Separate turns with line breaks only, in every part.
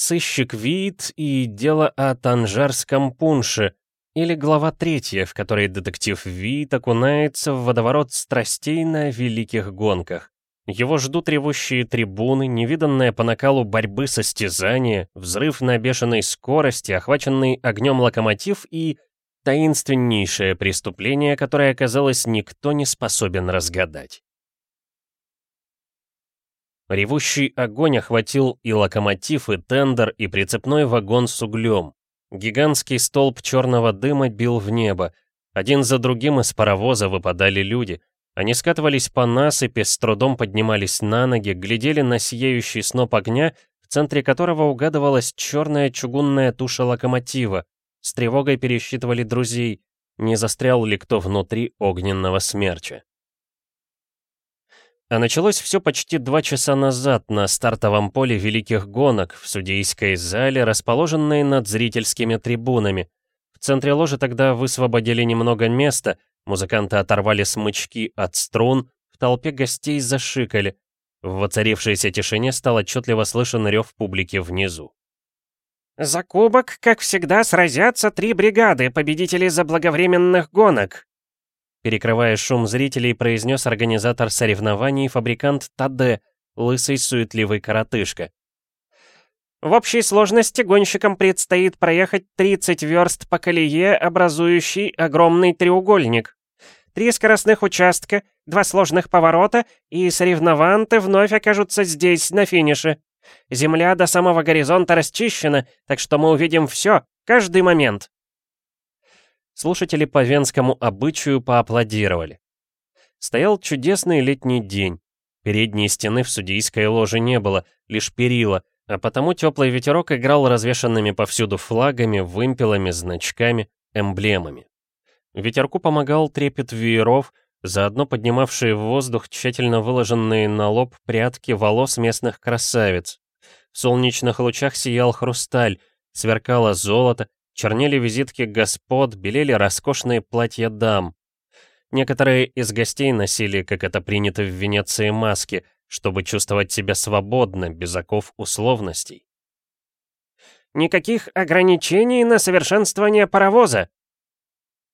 Сыщик Виит и дело о танжарском пунше, или глава третья, в которой детектив Виит окунается в водоворот страстей на великих гонках. Его ждут ревущие трибуны, невиданная по накалу борьбы состязания, взрыв на бешеной скорости, охваченный огнем локомотив и таинственнейшее преступление, которое, казалось, никто не способен разгадать. Ревущий огонь охватил и локомотив, и тендер, и прицепной вагон с углем. Гигантский столб черного дыма бил в небо. Один за другим из паровоза выпадали люди. Они скатывались по насыпи, с трудом поднимались на ноги, глядели на сияющий сноп огня, в центре которого угадывалась черная чугунная туша локомотива. С тревогой пересчитывали друзей, не застрял ли кто внутри огненного смерча. А началось все почти два часа назад на стартовом поле Великих Гонок в судейской зале, расположенной над зрительскими трибунами. В центре ложи тогда высвободили немного места, музыканты оторвали смычки от струн, в толпе гостей зашикали. В воцарившейся тишине стал отчетливо слышен рев публики внизу.
«За кубок, как всегда, сразятся три бригады, победители заблаговременных гонок»,
Перекрывая шум зрителей, произнес организатор соревнований фабрикант Таде, лысый суетливый коротышка.
В общей сложности гонщикам предстоит проехать 30 верст по колее, образующей огромный треугольник. Три скоростных участка, два сложных поворота, и соревнованты вновь окажутся здесь, на финише. Земля до самого горизонта расчищена, так что мы увидим все, каждый момент.
Слушатели по венскому обычаю поаплодировали. Стоял чудесный летний день. Передней стены в судейской ложе не было, лишь перила, а потому теплый ветерок играл развешанными повсюду флагами, вымпелами, значками, эмблемами. Ветерку помогал трепет вееров, заодно поднимавшие в воздух тщательно выложенные на лоб прядки волос местных красавиц. В солнечных лучах сиял хрусталь, сверкало золото, Чернели визитки господ, белели роскошные платья дам. Некоторые из гостей носили, как это принято в Венеции, маски, чтобы чувствовать себя свободно, без оков условностей.
«Никаких ограничений на совершенствование паровоза!»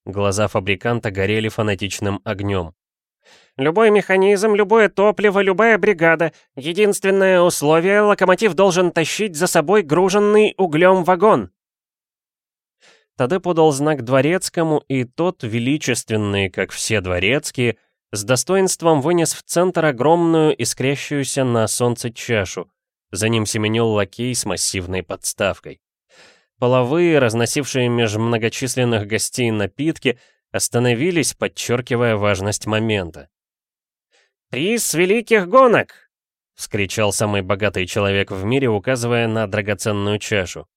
Глаза фабриканта горели фанатичным огнем.
«Любой механизм, любое топливо, любая бригада. Единственное условие — локомотив должен тащить за собой груженный углем вагон».
Таде подал знак дворецкому, и тот, величественный, как все дворецкие, с достоинством вынес в центр огромную искрящуюся на солнце чашу. За ним семенил лакей с массивной подставкой. Половые, разносившие меж многочисленных гостей напитки, остановились, подчеркивая важность момента.
«Приз великих гонок!»
— вскричал самый богатый человек в мире, указывая на драгоценную чашу.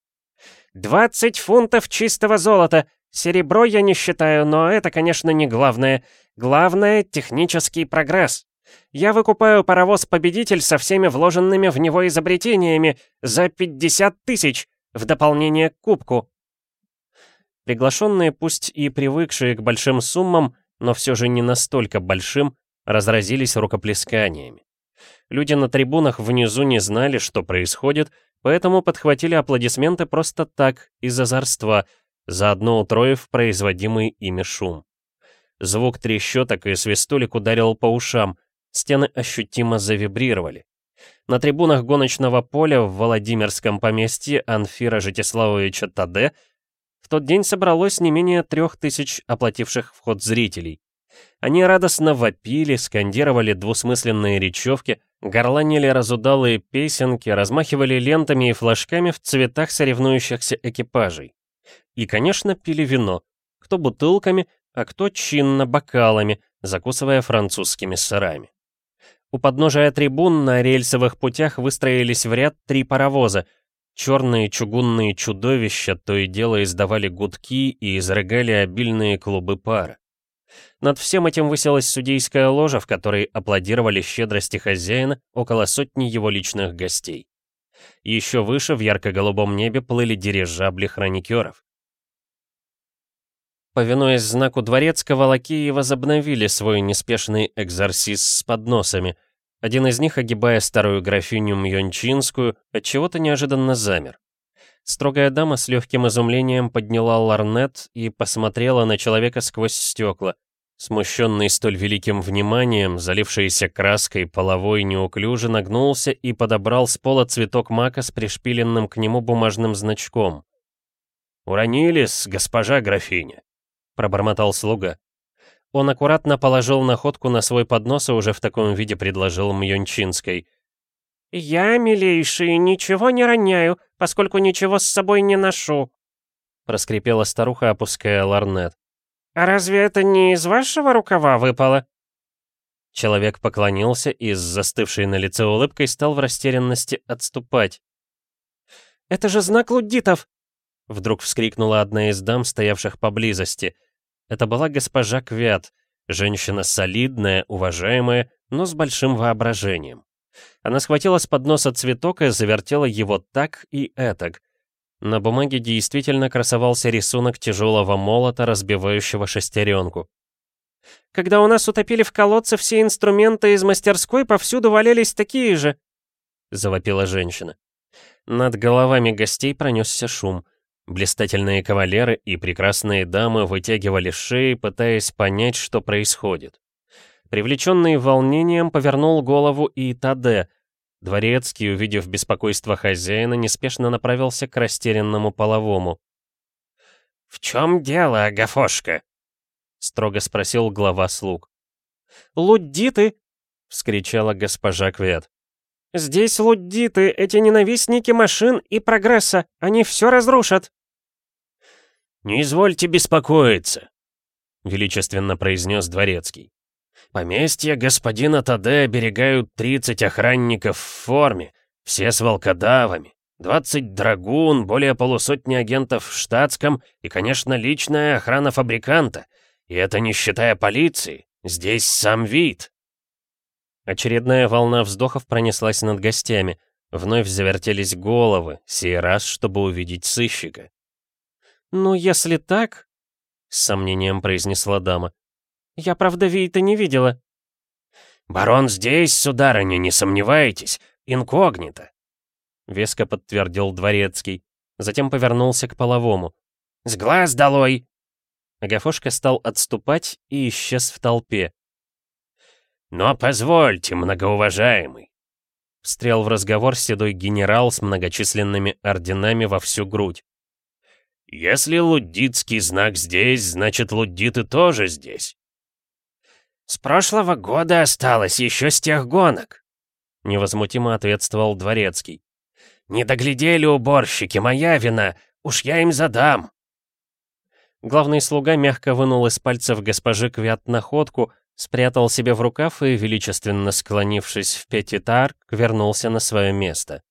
«Двадцать фунтов чистого золота! Серебро я не считаю, но это, конечно, не главное. Главное — технический прогресс. Я выкупаю паровоз-победитель со всеми вложенными в него изобретениями за 50 тысяч, в дополнение к кубку».
Приглашенные, пусть и привыкшие к большим суммам, но все же не настолько большим, разразились рукоплесканиями. Люди на трибунах внизу не знали, что происходит, поэтому подхватили аплодисменты просто так, из озорства, заодно утроив производимый ими шум. Звук трещоток и свистулек ударил по ушам, стены ощутимо завибрировали. На трибунах гоночного поля в Владимирском поместье Анфира Житиславовича Таде в тот день собралось не менее трех тысяч оплативших вход зрителей. Они радостно вопили, скандировали двусмысленные речевки, горланили разудалые песенки, размахивали лентами и флажками в цветах соревнующихся экипажей. И, конечно, пили вино, кто бутылками, а кто чинно бокалами, закусывая французскими сырами. У подножия трибун на рельсовых путях выстроились в ряд три паровоза. Черные чугунные чудовища то и дело издавали гудки и изрыгали обильные клубы пара. Над всем этим высилась судейская ложа, в которой аплодировали щедрости хозяина около сотни его личных гостей. Еще выше в ярко-голубом небе плыли дирижабли хроникеров. Повинуясь знаку дворецкого, лакеи возобновили свой неспешный экзорсис с подносами. Один из них, огибая старую графиню Мьончинскую, отчего-то неожиданно замер. Строгая дама с легким изумлением подняла ларнет и посмотрела на человека сквозь стекла. Смущенный столь великим вниманием, залившийся краской половой неуклюже нагнулся и подобрал с пола цветок мака с пришпиленным к нему бумажным значком. «Уронились, госпожа графиня», — пробормотал слуга. Он аккуратно положил находку на свой поднос и уже в таком виде предложил Мьончинской.
«Я, милейший, ничего не роняю, поскольку ничего с собой не ношу», —
проскрипела старуха, опуская ларнет.
«А разве это не из вашего рукава выпало?»
Человек поклонился и с застывшей на лице улыбкой стал в растерянности отступать.
«Это же знак луддитов!»
Вдруг вскрикнула одна из дам, стоявших поблизости — это была госпожа Квят, женщина солидная, уважаемая, но с большим воображением. Она схватила с подноса цветок и завертела его так и этак. На бумаге действительно красовался рисунок тяжелого молота, разбивающего шестеренку.
«Когда у нас утопили в колодце все инструменты из мастерской, повсюду валялись такие же», — завопила женщина.
Над головами гостей пронесся шум — Блистательные кавалеры и прекрасные дамы вытягивали шеи, пытаясь понять, что происходит. Привлеченный волнением, повернул голову и Таде. Дворецкий, увидев беспокойство хозяина, неспешно направился к растерянному половому.
«В чем дело, Агафошка?» — строго спросил глава слуг.
«Луддиты!» — вскричала госпожа Квет. «Здесь луддиты, эти ненавистники машин и прогресса, они все разрушат!»
«Не извольте беспокоиться», — величественно произнес Дворецкий. «Поместье господина Таде оберегают 30 охранников в форме, все с волкодавами, 20 драгун, более полусотни агентов в штатском и, конечно, личная охрана фабриканта. И это не считая полиции, здесь сам вид».
Очередная волна вздохов пронеслась над гостями. Вновь завертелись головы, сей раз, чтобы увидеть сыщика.
«Ну, если так...» — с сомнением произнесла дама. «Я, правда, Вейта не видела».
«Барон здесь, сударыня, не сомневайтесь, инкогнито», —
веско подтвердил дворецкий. Затем повернулся к половому.
«С глаз долой!»
Агафошка стал отступать и исчез в толпе.
«Но позвольте, многоуважаемый!»
Встрял в разговор седой генерал с многочисленными орденами во всю грудь.
Если луддитский знак здесь, значит луддиты тоже здесь. С прошлого года осталось, еще с тех гонок. Невозмутимо ответствовал Дворецкий. Не доглядели уборщики, моя вина, уж я им задам.
Главный слуга мягко вынул из пальцев госпожи Квят находку, спрятал себе в рукав и, величественно склонившись в пятитарк, вернулся на свое место.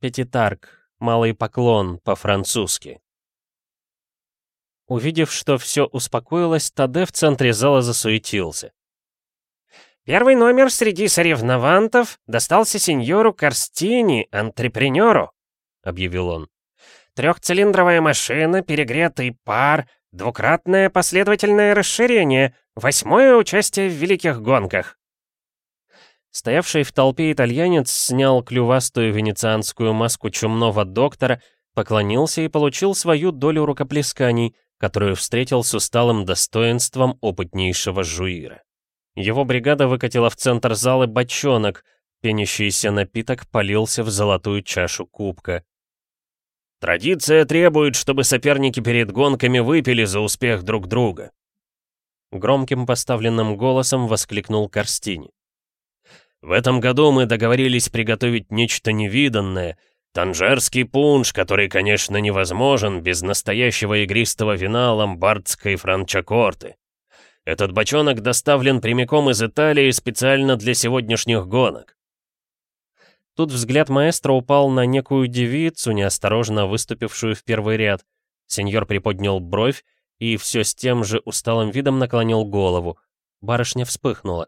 Пятитарк, малый поклон по-французски. Увидев, что все успокоилось, Таде в центре зала засуетился.
«Первый номер среди соревновантов достался сеньору Карстини, антрепренеру», — объявил он. «Трехцилиндровая машина, перегретый пар, двукратное последовательное расширение, восьмое участие в великих гонках».
Стоявший в толпе итальянец снял клювастую венецианскую маску чумного доктора, поклонился и получил свою долю рукоплесканий, которую встретил с усталым достоинством опытнейшего жуира. Его бригада выкатила в центр залы бочонок, пенящийся напиток полился в золотую чашу кубка.
«Традиция требует, чтобы соперники перед гонками выпили за успех друг друга»,
громким поставленным голосом воскликнул Корстини.
«В этом году мы договорились приготовить нечто невиданное — Танжерский пунш, который, конечно, невозможен без настоящего игристого вина ломбардской франчакорты. Этот бочонок доставлен прямиком из Италии специально для сегодняшних гонок.
Тут взгляд маэстро упал на некую девицу, неосторожно выступившую в первый ряд. Сеньор приподнял бровь и все с тем же усталым видом наклонил голову. Барышня вспыхнула.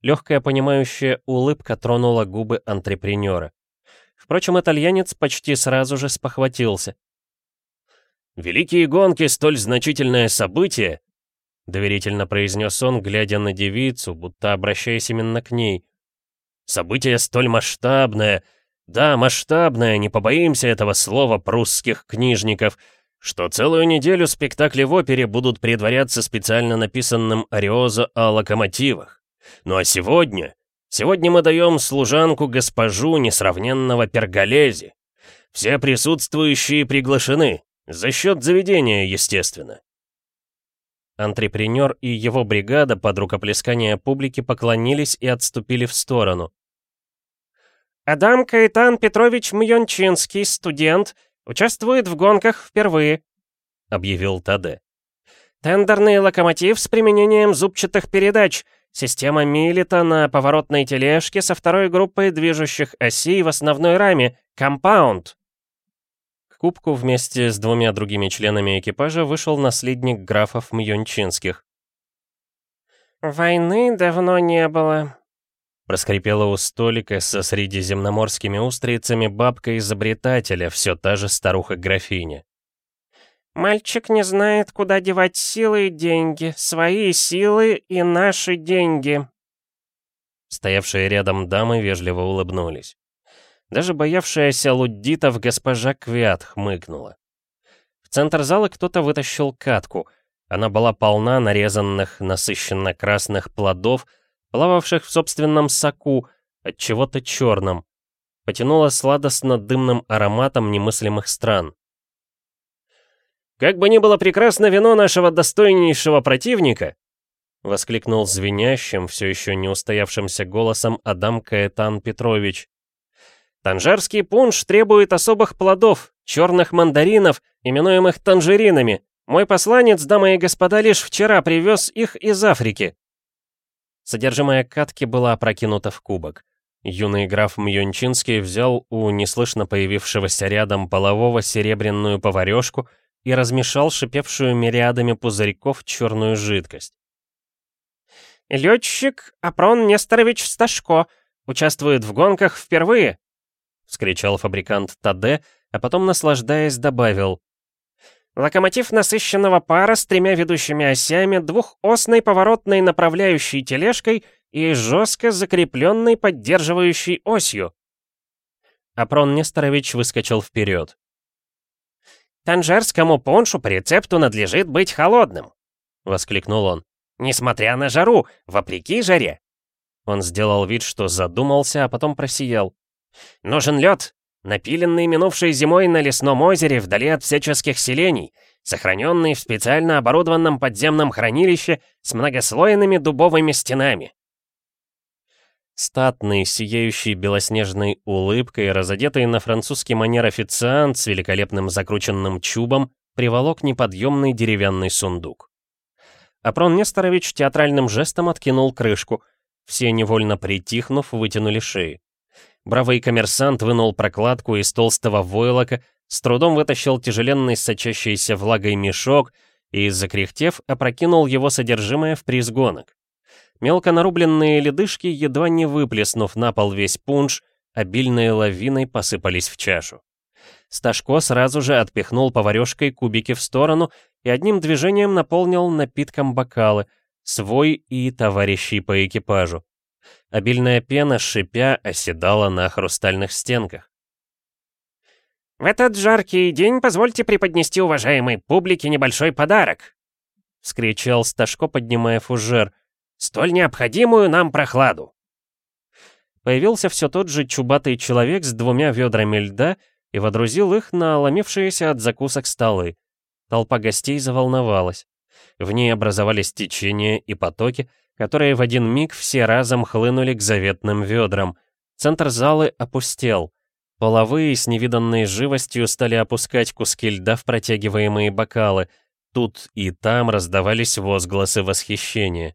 Легкая понимающая улыбка тронула губы антрепренера. Впрочем, итальянец почти сразу же спохватился.
«Великие гонки — столь значительное событие!» — доверительно произнес он, глядя на девицу, будто обращаясь именно к ней. Событие столь масштабное, да, масштабное, не побоимся этого слова прусских книжников, что целую неделю спектакли в опере будут предваряться специально написанным ариозо о локомотивах. Ну а сегодня... Сегодня мы даем служанку госпожу несравненного Перголези. Все присутствующие приглашены. За счет заведения, естественно.
Антрепренер и его бригада под рукоплескание публики поклонились и отступили в сторону.
«Адам Каэтан Петрович Мьончинский, студент, участвует в гонках впервые», — объявил Таде. «Тендерный локомотив с применением зубчатых передач, система Милита на поворотной тележке со второй группой движущих осей в основной раме, компаунд»
кубку вместе с двумя другими членами экипажа вышел наследник графов Мьончинских.
«Войны давно не было», —
проскрипела у столика со средиземноморскими устрицами бабка изобретателя, все та же старуха-графиня.
«Мальчик не знает, куда девать силы и деньги, свои силы и наши деньги».
Стоявшие рядом дамы вежливо улыбнулись. Даже боявшаяся луддитов госпожа Квят хмыкнула. В центр зала кто-то вытащил катку. Она была полна нарезанных, насыщенно красных плодов, плававших в собственном соку, от чего-то черном. Потянуло сладостно-дымным ароматом немыслимых стран.
«Как бы ни было прекрасно вино нашего достойнейшего противника!» — воскликнул
звенящим, все еще не устоявшимся голосом Адам Каэтан Петрович.
Танжерский пунш требует особых плодов, черных мандаринов, именуемых танжеринами. Мой посланец, дамы и господа, лишь вчера привез их из Африки».
Содержимое катки было опрокинуто в кубок. Юный граф Мьончинский взял у неслышно появившегося рядом полового серебряную поварешку и размешал шипевшую мириадами пузырьков черную жидкость.
«Летчик Апрон Несторович Сташко участвует в гонках впервые», —
вскричал фабрикант Таде, а потом, наслаждаясь, добавил.
«Локомотив насыщенного пара с тремя ведущими осями, двухосной поворотной направляющей тележкой и жестко закрепленной поддерживающей осью».
Апрон Несторович выскочил вперед.
«Танжерскому поншу по рецепту надлежит быть холодным», — воскликнул он. «Несмотря на жару, вопреки жаре».
Он сделал вид, что задумался, а потом просиял.
Нужен лед, напиленный минувшей зимой на лесном озере вдали от всяческих селений, сохраненный в специально оборудованном подземном хранилище с многослойными дубовыми стенами.
Статный, сияющий белоснежной улыбкой, разодетый на французский манер официант с великолепным закрученным чубом, приволок неподъемный деревянный сундук. Апрон Несторович театральным жестом откинул крышку. Все, невольно притихнув, вытянули шеи. Бравый коммерсант вынул прокладку из толстого войлока, с трудом вытащил тяжеленный сочащийся влагой мешок и, закряхтев, опрокинул его содержимое в приз гонок. Мелко нарубленные ледышки, едва не выплеснув на пол весь пунш, обильной лавиной посыпались в чашу. Сташко сразу же отпихнул поварешкой кубики в сторону и одним движением наполнил напитком бокалы, свой и товарищей по экипажу. Обильная пена, шипя, оседала на хрустальных стенках.
«В этот жаркий день позвольте преподнести уважаемой публике небольшой подарок!» — вскричал Сташко, поднимая фужер. «Столь необходимую нам прохладу!»
Появился все тот же чубатый человек с двумя ведрами льда и водрузил их на ломившиеся от закусок столы. Толпа гостей заволновалась. В ней образовались течения и потоки, которые в один миг все разом хлынули к заветным ведрам. Центр залы опустел. Половые с невиданной живостью стали опускать куски льда в протягиваемые бокалы. Тут и там раздавались возгласы восхищения.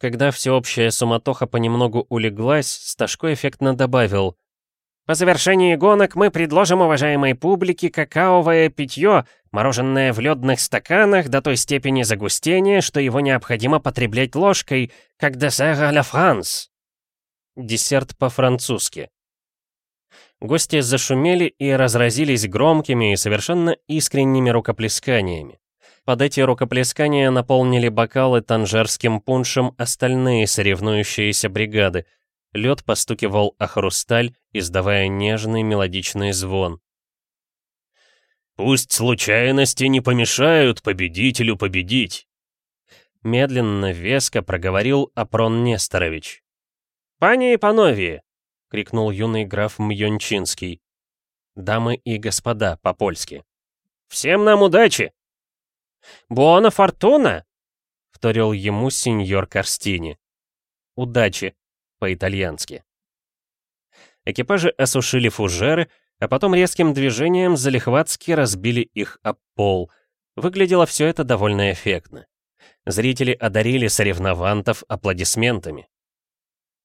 Когда всеобщая суматоха понемногу улеглась, Сташко эффектно добавил
по завершении гонок мы предложим уважаемой публике какаовое питье, мороженое в ледных стаканах до той степени загустения, что его необходимо потреблять ложкой, как à la France.
Десерт по-французски. Гости зашумели и разразились громкими и совершенно искренними рукоплесканиями. Под эти рукоплескания наполнили бокалы танжерским пуншем остальные соревнующиеся бригады — лед постукивал о хрусталь, издавая нежный мелодичный звон.
«Пусть случайности не помешают победителю победить!»
Медленно, веско проговорил Апрон Несторович.
«Пани и панове!»
— крикнул юный граф Мьончинский. «Дамы и господа» по-польски.
«Всем нам удачи!» «Буона фортуна!»
— вторил ему сеньор Карстини. «Удачи!» по-итальянски. Экипажи осушили фужеры, а потом резким движением залихватски разбили их об пол. Выглядело все это довольно эффектно. Зрители одарили соревновантов аплодисментами.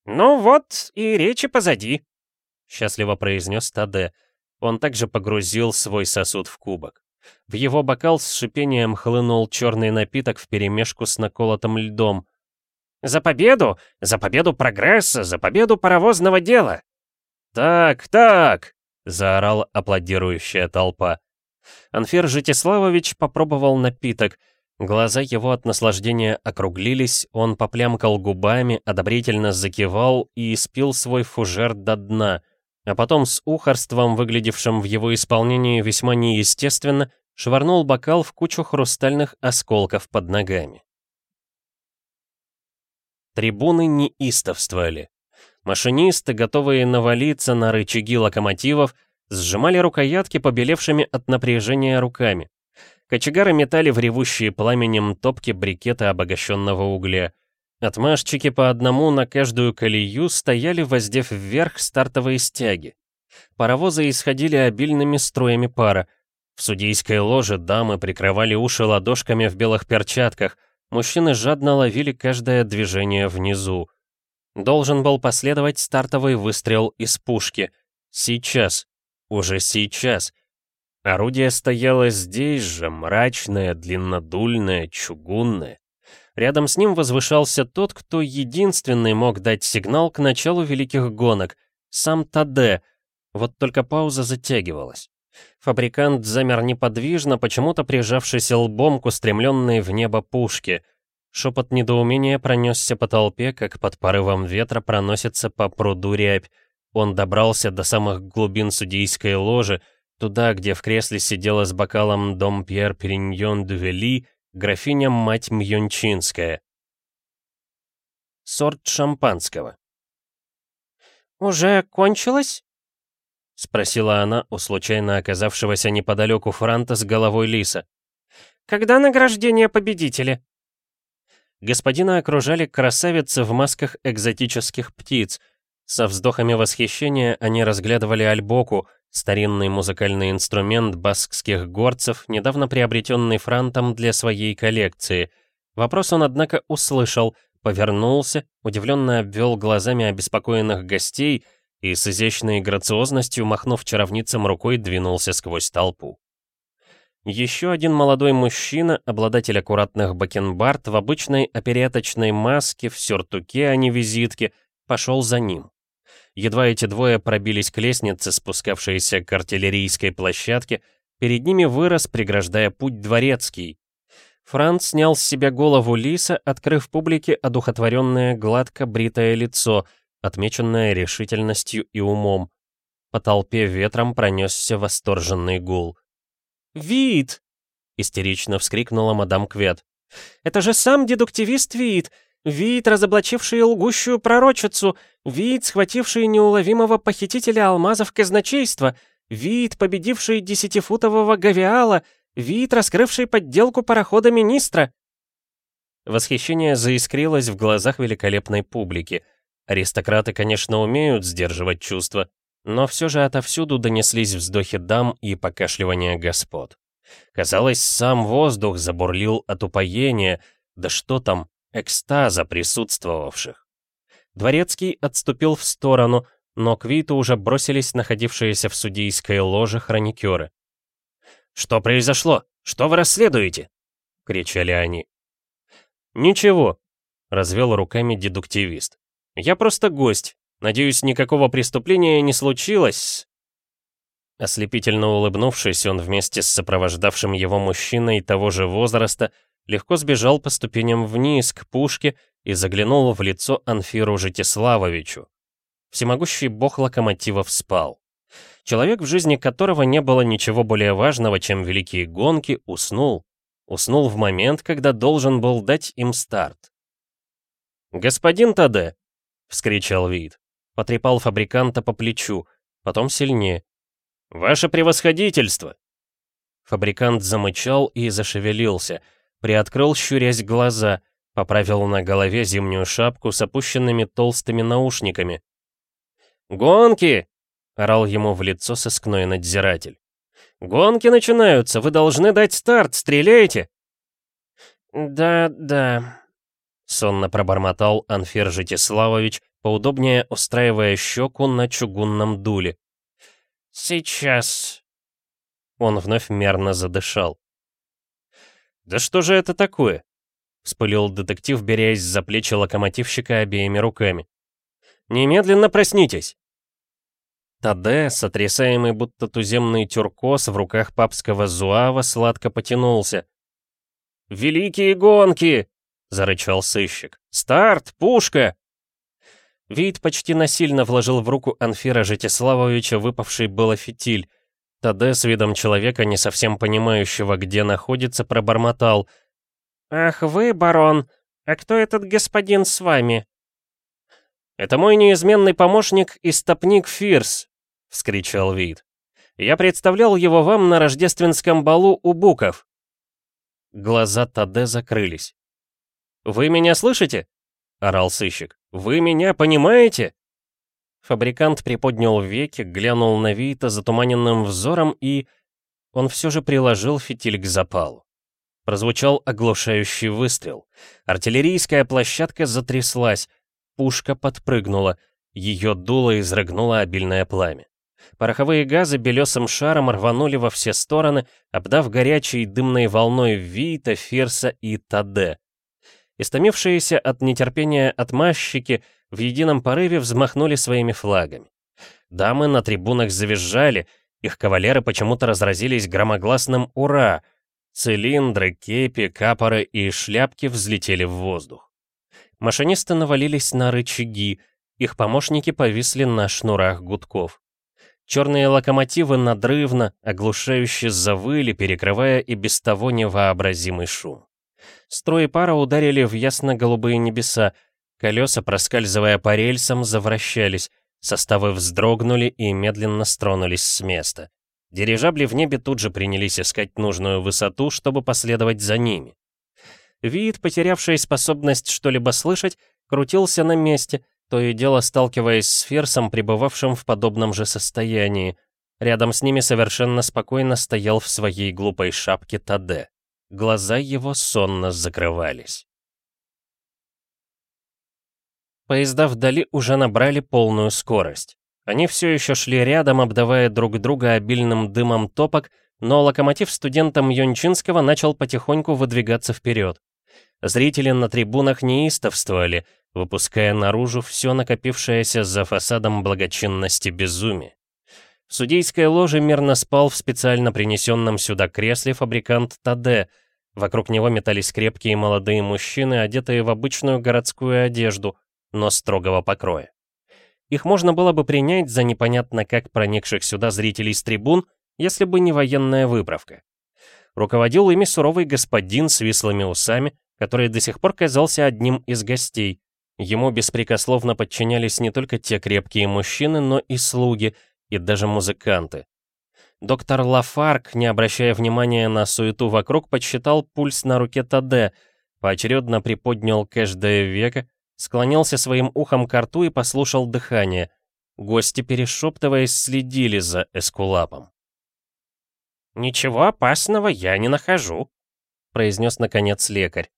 «Ну вот, и речи позади», —
счастливо произнес Таде. Он также погрузил свой сосуд в кубок. В его бокал с шипением хлынул черный напиток вперемешку с наколотым льдом.
«За победу! За победу прогресса! За победу паровозного дела!»
«Так, так!» — заорала аплодирующая толпа. Анфер Житиславович попробовал напиток — Глаза его от наслаждения округлились, он поплямкал губами, одобрительно закивал и испил свой фужер до дна, а потом с ухарством, выглядевшим в его исполнении весьма неестественно, швырнул бокал в кучу хрустальных осколков под ногами. Трибуны неистовствовали. Машинисты, готовые навалиться на рычаги локомотивов, сжимали рукоятки побелевшими от напряжения руками. Кочегары метали в ревущие пламенем топки брикета обогащенного угля. Отмашчики по одному на каждую колею стояли, воздев вверх стартовые стяги. Паровозы исходили обильными струями пара. В судейской ложе дамы прикрывали уши ладошками в белых перчатках, мужчины жадно ловили каждое движение внизу. Должен был последовать стартовый выстрел из пушки. Сейчас. Уже сейчас. Орудие стояло здесь же, мрачное, длиннодульное, чугунное. Рядом с ним возвышался тот, кто единственный мог дать сигнал к началу великих гонок, сам Таде. Вот только пауза затягивалась. Фабрикант замер неподвижно, почему-то прижавшись лбом к устремленной в небо пушке. Шепот недоумения пронесся по толпе, как под порывом ветра проносится по пруду рябь. Он добрался до самых глубин судейской ложи, Туда, где в кресле сидела с бокалом дом Пьер Периньон де Вели, графиня-мать Мьончинская. Сорт шампанского.
«Уже кончилось?»
— спросила она у случайно оказавшегося неподалеку Франта с головой лиса.
«Когда награждение победителя?»
Господина окружали красавицы в масках экзотических птиц. Со вздохами восхищения они разглядывали альбоку, Старинный музыкальный инструмент баскских горцев, недавно приобретенный Франтом для своей коллекции. Вопрос он, однако, услышал, повернулся, удивленно обвел глазами обеспокоенных гостей и с изящной грациозностью, махнув чаровницам рукой, двинулся сквозь толпу. Еще один молодой мужчина, обладатель аккуратных бакенбард в обычной опереточной маске, в сюртуке, а не визитке, пошел за ним. Едва эти двое пробились к лестнице, спускавшейся к артиллерийской площадке, перед ними вырос, преграждая путь дворецкий. Франц снял с себя голову лиса, открыв публике одухотворенное гладко бритое лицо, отмеченное решительностью и умом. По толпе ветром пронесся восторженный гул.
«Вид!» — истерично вскрикнула мадам Квет. «Это же сам дедуктивист Вид! Вид, разоблачивший лгущую пророчицу, вид, схвативший неуловимого похитителя алмазов казначейства, вид, победивший десятифутового гавиала, вид, раскрывший подделку парохода министра.
Восхищение заискрилось в глазах великолепной публики. Аристократы, конечно, умеют сдерживать чувства, но все же отовсюду донеслись вздохи дам и покашливания господ. Казалось, сам воздух забурлил от упоения, да что там, экстаза присутствовавших. Дворецкий отступил в сторону, но к Виту уже бросились находившиеся в судейской ложе хроникеры. «Что произошло? Что вы расследуете?» — кричали они. «Ничего», — развел руками дедуктивист. «Я просто гость. Надеюсь, никакого преступления не случилось». Ослепительно улыбнувшись, он вместе с сопровождавшим его мужчиной того же возраста легко сбежал по ступеням вниз к пушке и заглянул в лицо Анфиру Житиславовичу. всемогущий бог локомотивов спал. Человек, в жизни которого не было ничего более важного, чем великие гонки, уснул. Уснул в момент, когда должен был дать им старт. «Господин Таде!» — вскричал Вид. Потрепал фабриканта по плечу, потом сильнее. «Ваше превосходительство!» Фабрикант замычал и зашевелился, приоткрыл, щурясь глаза, поправил на голове зимнюю шапку с опущенными толстыми наушниками. «Гонки!» — орал ему в лицо сыскной надзиратель. «Гонки начинаются, вы должны дать старт, стреляйте!»
«Да, да», — сонно пробормотал Анфир Житиславович, поудобнее устраивая щеку на чугунном дуле. «Сейчас».
Он вновь мерно задышал. «Да что же это такое?» — вспылил детектив, берясь за плечи локомотивщика обеими руками. «Немедленно проснитесь!» Таде, сотрясаемый будто туземный тюркос в руках папского зуава, сладко потянулся. «Великие гонки!» — зарычал сыщик. «Старт! Пушка!» Вид почти насильно вложил в руку Анфира Житиславовича выпавший было фитиль. Таде с видом человека, не совсем понимающего, где находится, пробормотал.
«Ах вы, барон! А кто этот господин с вами?»
«Это мой неизменный помощник и стопник Фирс», — вскричал Вид. «Я представлял его вам на рождественском балу у Буков». Глаза Таде закрылись. «Вы меня слышите?» — орал сыщик. «Вы меня понимаете?» Фабрикант приподнял веки, глянул на Вита затуманенным взором и... Он все же приложил фитиль к запалу. Прозвучал оглушающий выстрел. Артиллерийская площадка затряслась, пушка подпрыгнула, ее дуло изрыгнуло обильное пламя. Пороховые газы белесым шаром рванули во все стороны, обдав горячей дымной волной Вита, Ферса и Таде. Истомившиеся от нетерпения отмазчики в едином порыве взмахнули своими флагами. Дамы на трибунах завизжали, их кавалеры почему-то разразились громогласным «Ура!». Цилиндры, кепи, капоры и шляпки взлетели в воздух. Машинисты навалились на рычаги, их помощники повисли на шнурах гудков. Черные локомотивы надрывно, оглушающе завыли, перекрывая и без того невообразимый шум. Строи пара ударили в ясно-голубые небеса, колеса, проскальзывая по рельсам, завращались, составы вздрогнули и медленно стронулись с места. Дирижабли в небе тут же принялись искать нужную высоту, чтобы последовать за ними. Вид, потерявший способность что-либо слышать, крутился на месте, то и дело сталкиваясь с Ферсом, пребывавшим в подобном же состоянии. Рядом с ними совершенно спокойно стоял в своей глупой шапке Таде. Глаза его сонно закрывались. Поезда вдали уже набрали полную скорость. Они все еще шли рядом, обдавая друг друга обильным дымом топок, но локомотив студента Мьончинского начал потихоньку выдвигаться вперед. Зрители на трибунах неистовствовали, выпуская наружу все накопившееся за фасадом благочинности безумие. В судейской ложе мирно спал в специально принесенном сюда кресле фабрикант Таде. Вокруг него метались крепкие молодые мужчины, одетые в обычную городскую одежду, но строгого покроя. Их можно было бы принять за непонятно как проникших сюда зрителей с трибун, если бы не военная выправка. Руководил ими суровый господин с вислыми усами, который до сих пор казался одним из гостей. Ему беспрекословно подчинялись не только те крепкие мужчины, но и слуги, и даже музыканты. Доктор Лафарк, не обращая внимания на суету вокруг, подсчитал пульс на руке Таде, поочередно приподнял каждое веко, склонился своим ухом к рту и послушал дыхание. Гости, перешептываясь, следили за эскулапом.
«Ничего опасного я не нахожу», — произнес наконец лекарь.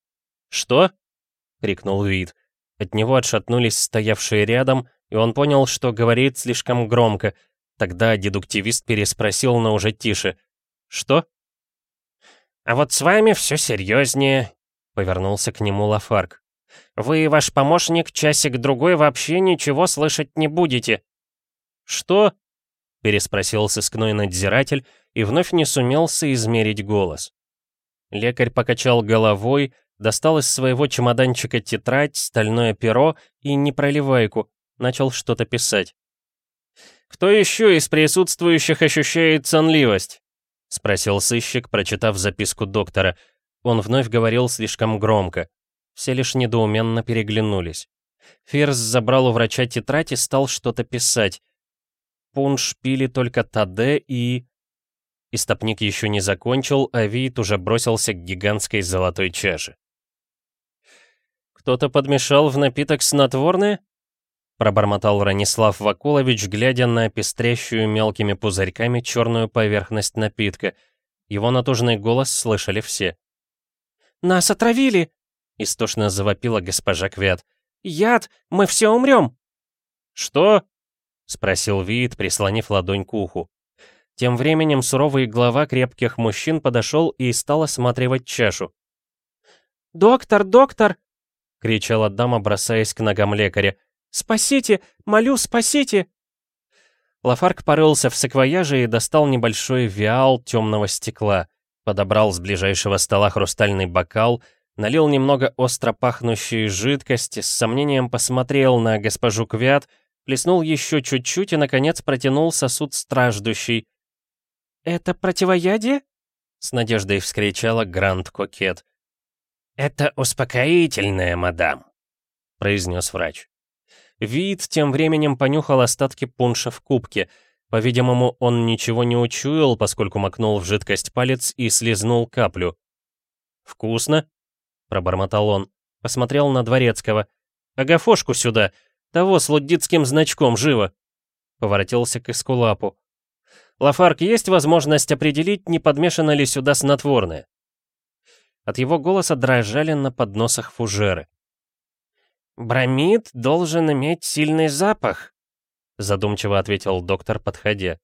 «Что?» — крикнул Вид. От него отшатнулись стоявшие рядом, и он понял, что говорит слишком громко. Тогда дедуктивист переспросил, но уже тише. «Что?»
«А вот с вами все серьезнее», — повернулся к нему Лафарк. «Вы и ваш помощник часик-другой вообще ничего слышать не будете».
«Что?» — переспросил сыскной надзиратель и вновь не сумел соизмерить голос. Лекарь покачал головой, достал из своего чемоданчика тетрадь, стальное перо и непроливайку, начал что-то писать. «Кто еще из присутствующих ощущает сонливость?» — спросил сыщик, прочитав записку доктора. Он вновь говорил слишком громко. Все лишь недоуменно переглянулись. Фирс забрал у врача тетрадь и стал что-то писать. Пунш пили только Таде и... Истопник еще не закончил, а Вит уже бросился к гигантской золотой чаше. «Кто-то подмешал в напиток снотворное?» Пробормотал Ранислав Вакулович, глядя на пестрящую мелкими пузырьками черную поверхность напитка. Его натужный голос слышали все.
«Нас отравили!» — истошно завопила госпожа Квят. «Яд! Мы все умрем!»
«Что?» — спросил Виит, прислонив ладонь к уху. Тем временем суровый глава крепких мужчин подошел и стал осматривать чашу.
«Доктор, доктор!»
— кричала дама, бросаясь к ногам лекаря.
«Спасите! Молю, спасите!»
Лафарк порылся в саквояже и достал небольшой виал темного стекла, подобрал с ближайшего стола хрустальный бокал, налил немного остро пахнущей жидкости, с сомнением посмотрел на госпожу Квят, плеснул еще чуть-чуть и, наконец, протянул сосуд страждущий.
«Это противоядие?»
— с надеждой вскричала Гранд Кокет.
«Это успокоительное, мадам», — произнес врач.
Вид тем временем понюхал остатки пунша в кубке. По-видимому, он ничего не учуял, поскольку макнул в жидкость палец и слезнул каплю. «Вкусно?» — пробормотал он. Посмотрел на Дворецкого. «Агафошку сюда! Того с луддитским значком, живо!» Поворотился к Эскулапу. Лафарк, есть возможность определить, не подмешано ли сюда снотворное?» От его голоса дрожали на подносах фужеры.
«Бромид должен иметь сильный запах», — задумчиво ответил доктор, подходя.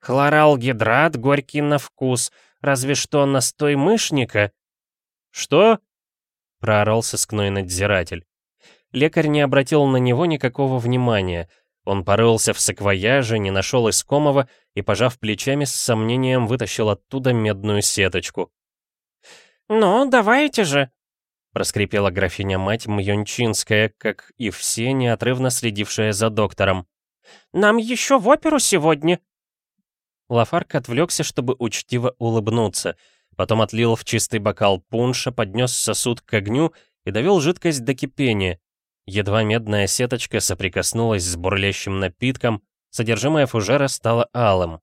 «Хлоралгидрат горький на вкус, разве что настой мышника».
«Что?» — проорал сыскной надзиратель. Лекарь не обратил на него никакого внимания — он порылся в саквояже, не нашел искомого и, пожав плечами, с сомнением вытащил оттуда медную сеточку.
«Ну, давайте же!»
— проскрипела графиня-мать Мьончинская, как и все, неотрывно следившая за доктором.
«Нам еще в оперу сегодня!»
Лафарк отвлекся, чтобы учтиво улыбнуться. Потом отлил в чистый бокал пунша, поднес сосуд к огню и довел жидкость до кипения. Едва медная сеточка соприкоснулась с бурлящим напитком, содержимое фужера стало алым.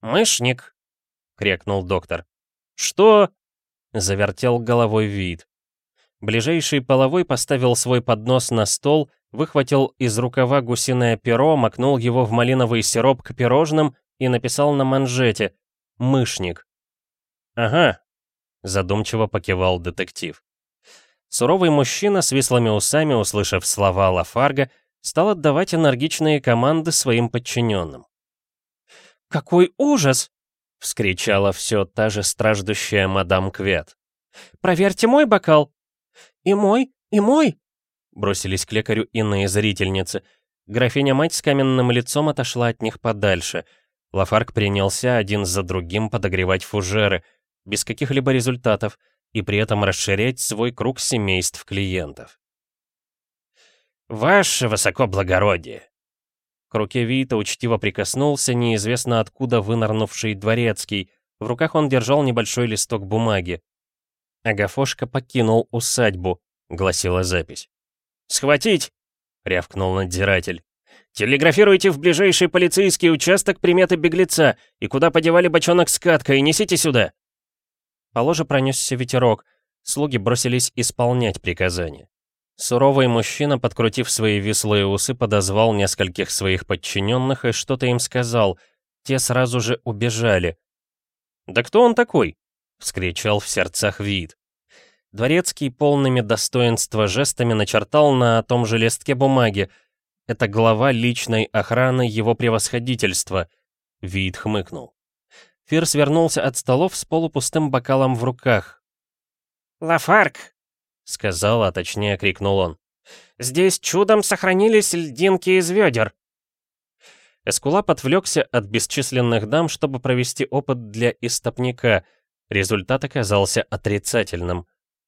«Мышник!»
— крикнул доктор. «Что?» — завертел головой вид. Ближайший половой поставил свой поднос на стол, выхватил из рукава гусиное перо, макнул его в малиновый сироп к пирожным и написал на манжете «Мышник». «Ага», — задумчиво покивал детектив. Суровый мужчина с вислыми усами, услышав слова Лафарга, стал отдавать энергичные команды своим подчиненным.
«Какой ужас!»
— вскричала все та же страждущая мадам Квет.
«Проверьте мой бокал!» «И мой, и мой!»
Бросились к лекарю иные зрительницы. Графиня-мать с каменным лицом отошла от них подальше. Лафарг принялся один за другим подогревать фужеры, без каких-либо результатов — и при этом расширять свой круг семейств клиентов.
«Ваше высокоблагородие!»
К руке Вита учтиво прикоснулся неизвестно откуда вынырнувший дворецкий. В руках он держал небольшой листок бумаги. «Агафошка покинул усадьбу», — гласила запись.
«Схватить!» — рявкнул надзиратель. «Телеграфируйте в ближайший полицейский участок приметы беглеца и куда подевали бочонок с каткой, несите сюда!»
По ложе пронесся ветерок. Слуги бросились исполнять приказания. Суровый мужчина, подкрутив свои вислые усы, подозвал нескольких своих подчиненных и что-то им сказал. Те сразу же убежали. «Да кто он такой?» — вскричал в сердцах вид. Дворецкий полными достоинства жестами начертал на том же листке бумаги. Это глава личной охраны его превосходительства. Вид хмыкнул. Фирс вернулся от столов с полупустым бокалом в руках.
«Лафарк!»
— сказал, а точнее крикнул он.
«Здесь чудом сохранились льдинки из ведер!»
Эскулап отвлекся от бесчисленных дам, чтобы провести опыт для истопника. Результат оказался отрицательным.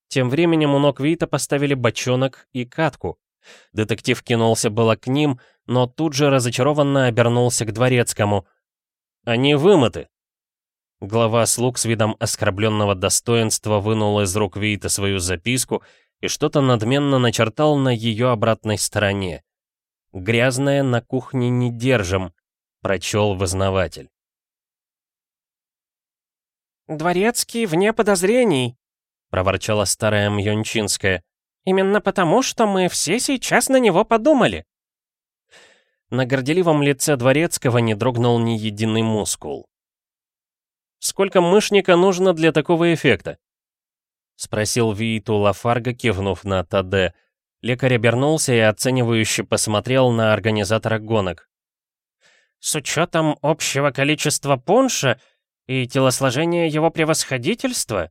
Тем временем у ног Вита поставили бочонок и катку. Детектив кинулся было к ним, но тут же разочарованно обернулся к дворецкому. «Они вымыты!» Глава слуг с видом оскорбленного достоинства вынул из рук Виита свою записку и что-то надменно начертал на ее обратной стороне. «Грязное на кухне не держим», — прочел вознаватель.
«Дворецкий вне подозрений», — проворчала старая Мьончинская. «Именно потому, что мы все сейчас на него подумали».
На горделивом лице Дворецкого не дрогнул ни единый мускул. «Сколько мышника нужно для такого эффекта?» — спросил Вииту Лафарга, кивнув на Таде. Лекарь обернулся и оценивающе посмотрел на организатора гонок.
«С учетом общего количества пунша и телосложения его превосходительства?»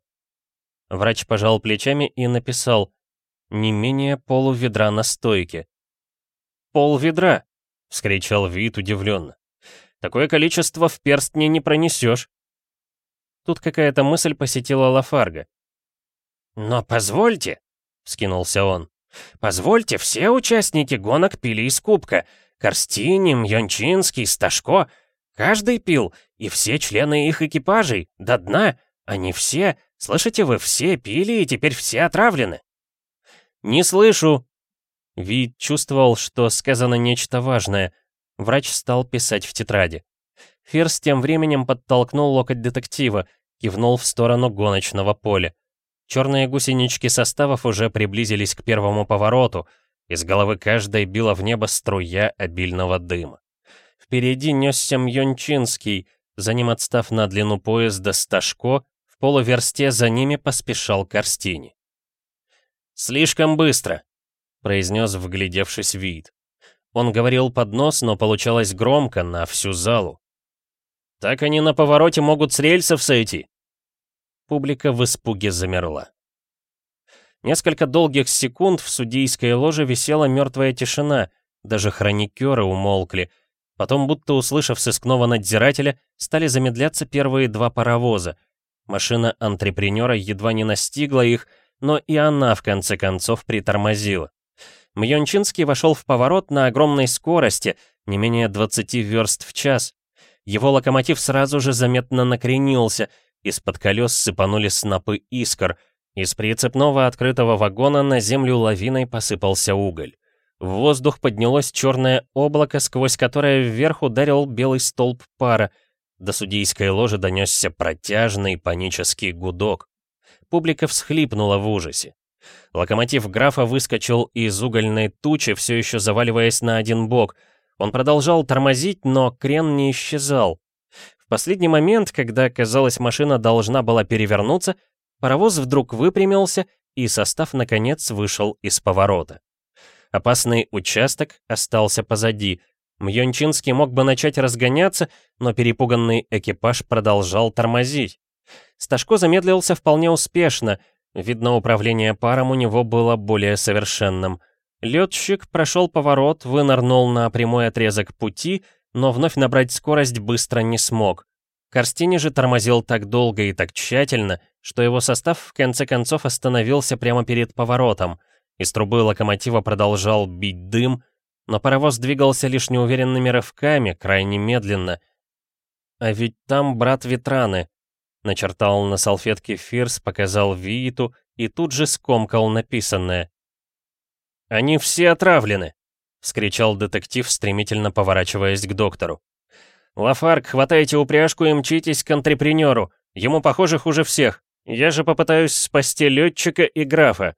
Врач пожал плечами и написал «Не менее полуведра настойки». «Пол ведра!» — вскричал Вит удивленно. «Такое количество в перстне не пронесешь». Тут какая-то мысль посетила Лафарга.
«Но позвольте», — вскинулся он, — «позвольте, все участники гонок пили из кубка. Корстини, Мьончинский, Сташко. Каждый пил, и все члены их экипажей, до дна. Они все, слышите вы, все пили, и теперь все отравлены».
«Не слышу!» Вид чувствовал, что сказано нечто важное. Врач стал писать в тетради. Фирс тем временем подтолкнул локоть детектива, кивнул в сторону гоночного поля. Черные гусенички составов уже приблизились к первому повороту. Из головы каждой била в небо струя обильного дыма. Впереди несся Мьончинский, за ним отстав на длину поезда Сташко, в полуверсте за ними поспешал Корстини. «Слишком быстро», — произнес, вглядевшись вид. Он говорил под нос, но получалось громко, на всю залу. «Так они на повороте могут с рельсов сойти», Публика в испуге замерла. Несколько долгих секунд в судейской ложе висела мертвая тишина, даже хроникеры умолкли. Потом, будто услышав сыскного надзирателя, стали замедляться первые два паровоза. Машина антрепренера едва не настигла их, но и она в конце концов притормозила. Мьончинский вошел в поворот на огромной скорости, не менее 20 верст в час. Его локомотив сразу же заметно накренился, из-под колес сыпанули снопы искр. Из прицепного открытого вагона на землю лавиной посыпался уголь. В воздух поднялось черное облако, сквозь которое вверх ударил белый столб пара. До судейской ложи донесся протяжный панический гудок. Публика всхлипнула в ужасе. Локомотив графа выскочил из угольной тучи, все еще заваливаясь на один бок. Он продолжал тормозить, но крен не исчезал последний момент, когда, казалось, машина должна была перевернуться, паровоз вдруг выпрямился, и состав, наконец, вышел из поворота. Опасный участок остался позади. Мьончинский мог бы начать разгоняться, но перепуганный экипаж продолжал тормозить. Сташко замедлился вполне успешно, видно, управление паром у него было более совершенным. Летчик прошел поворот, вынырнул на прямой отрезок пути — но вновь набрать скорость быстро не смог. Корстини же тормозил так долго и так тщательно, что его состав в конце концов остановился прямо перед поворотом. Из трубы локомотива продолжал бить дым, но паровоз двигался лишь неуверенными рывками, крайне медленно. «А ведь там брат Ветраны», — начертал на салфетке Фирс, показал Вииту и тут же скомкал написанное. «Они все отравлены!» — вскричал детектив, стремительно поворачиваясь к доктору. «Лафарк, хватайте упряжку и мчитесь к антрепренеру. Ему, похоже, хуже всех. Я же попытаюсь спасти летчика и графа».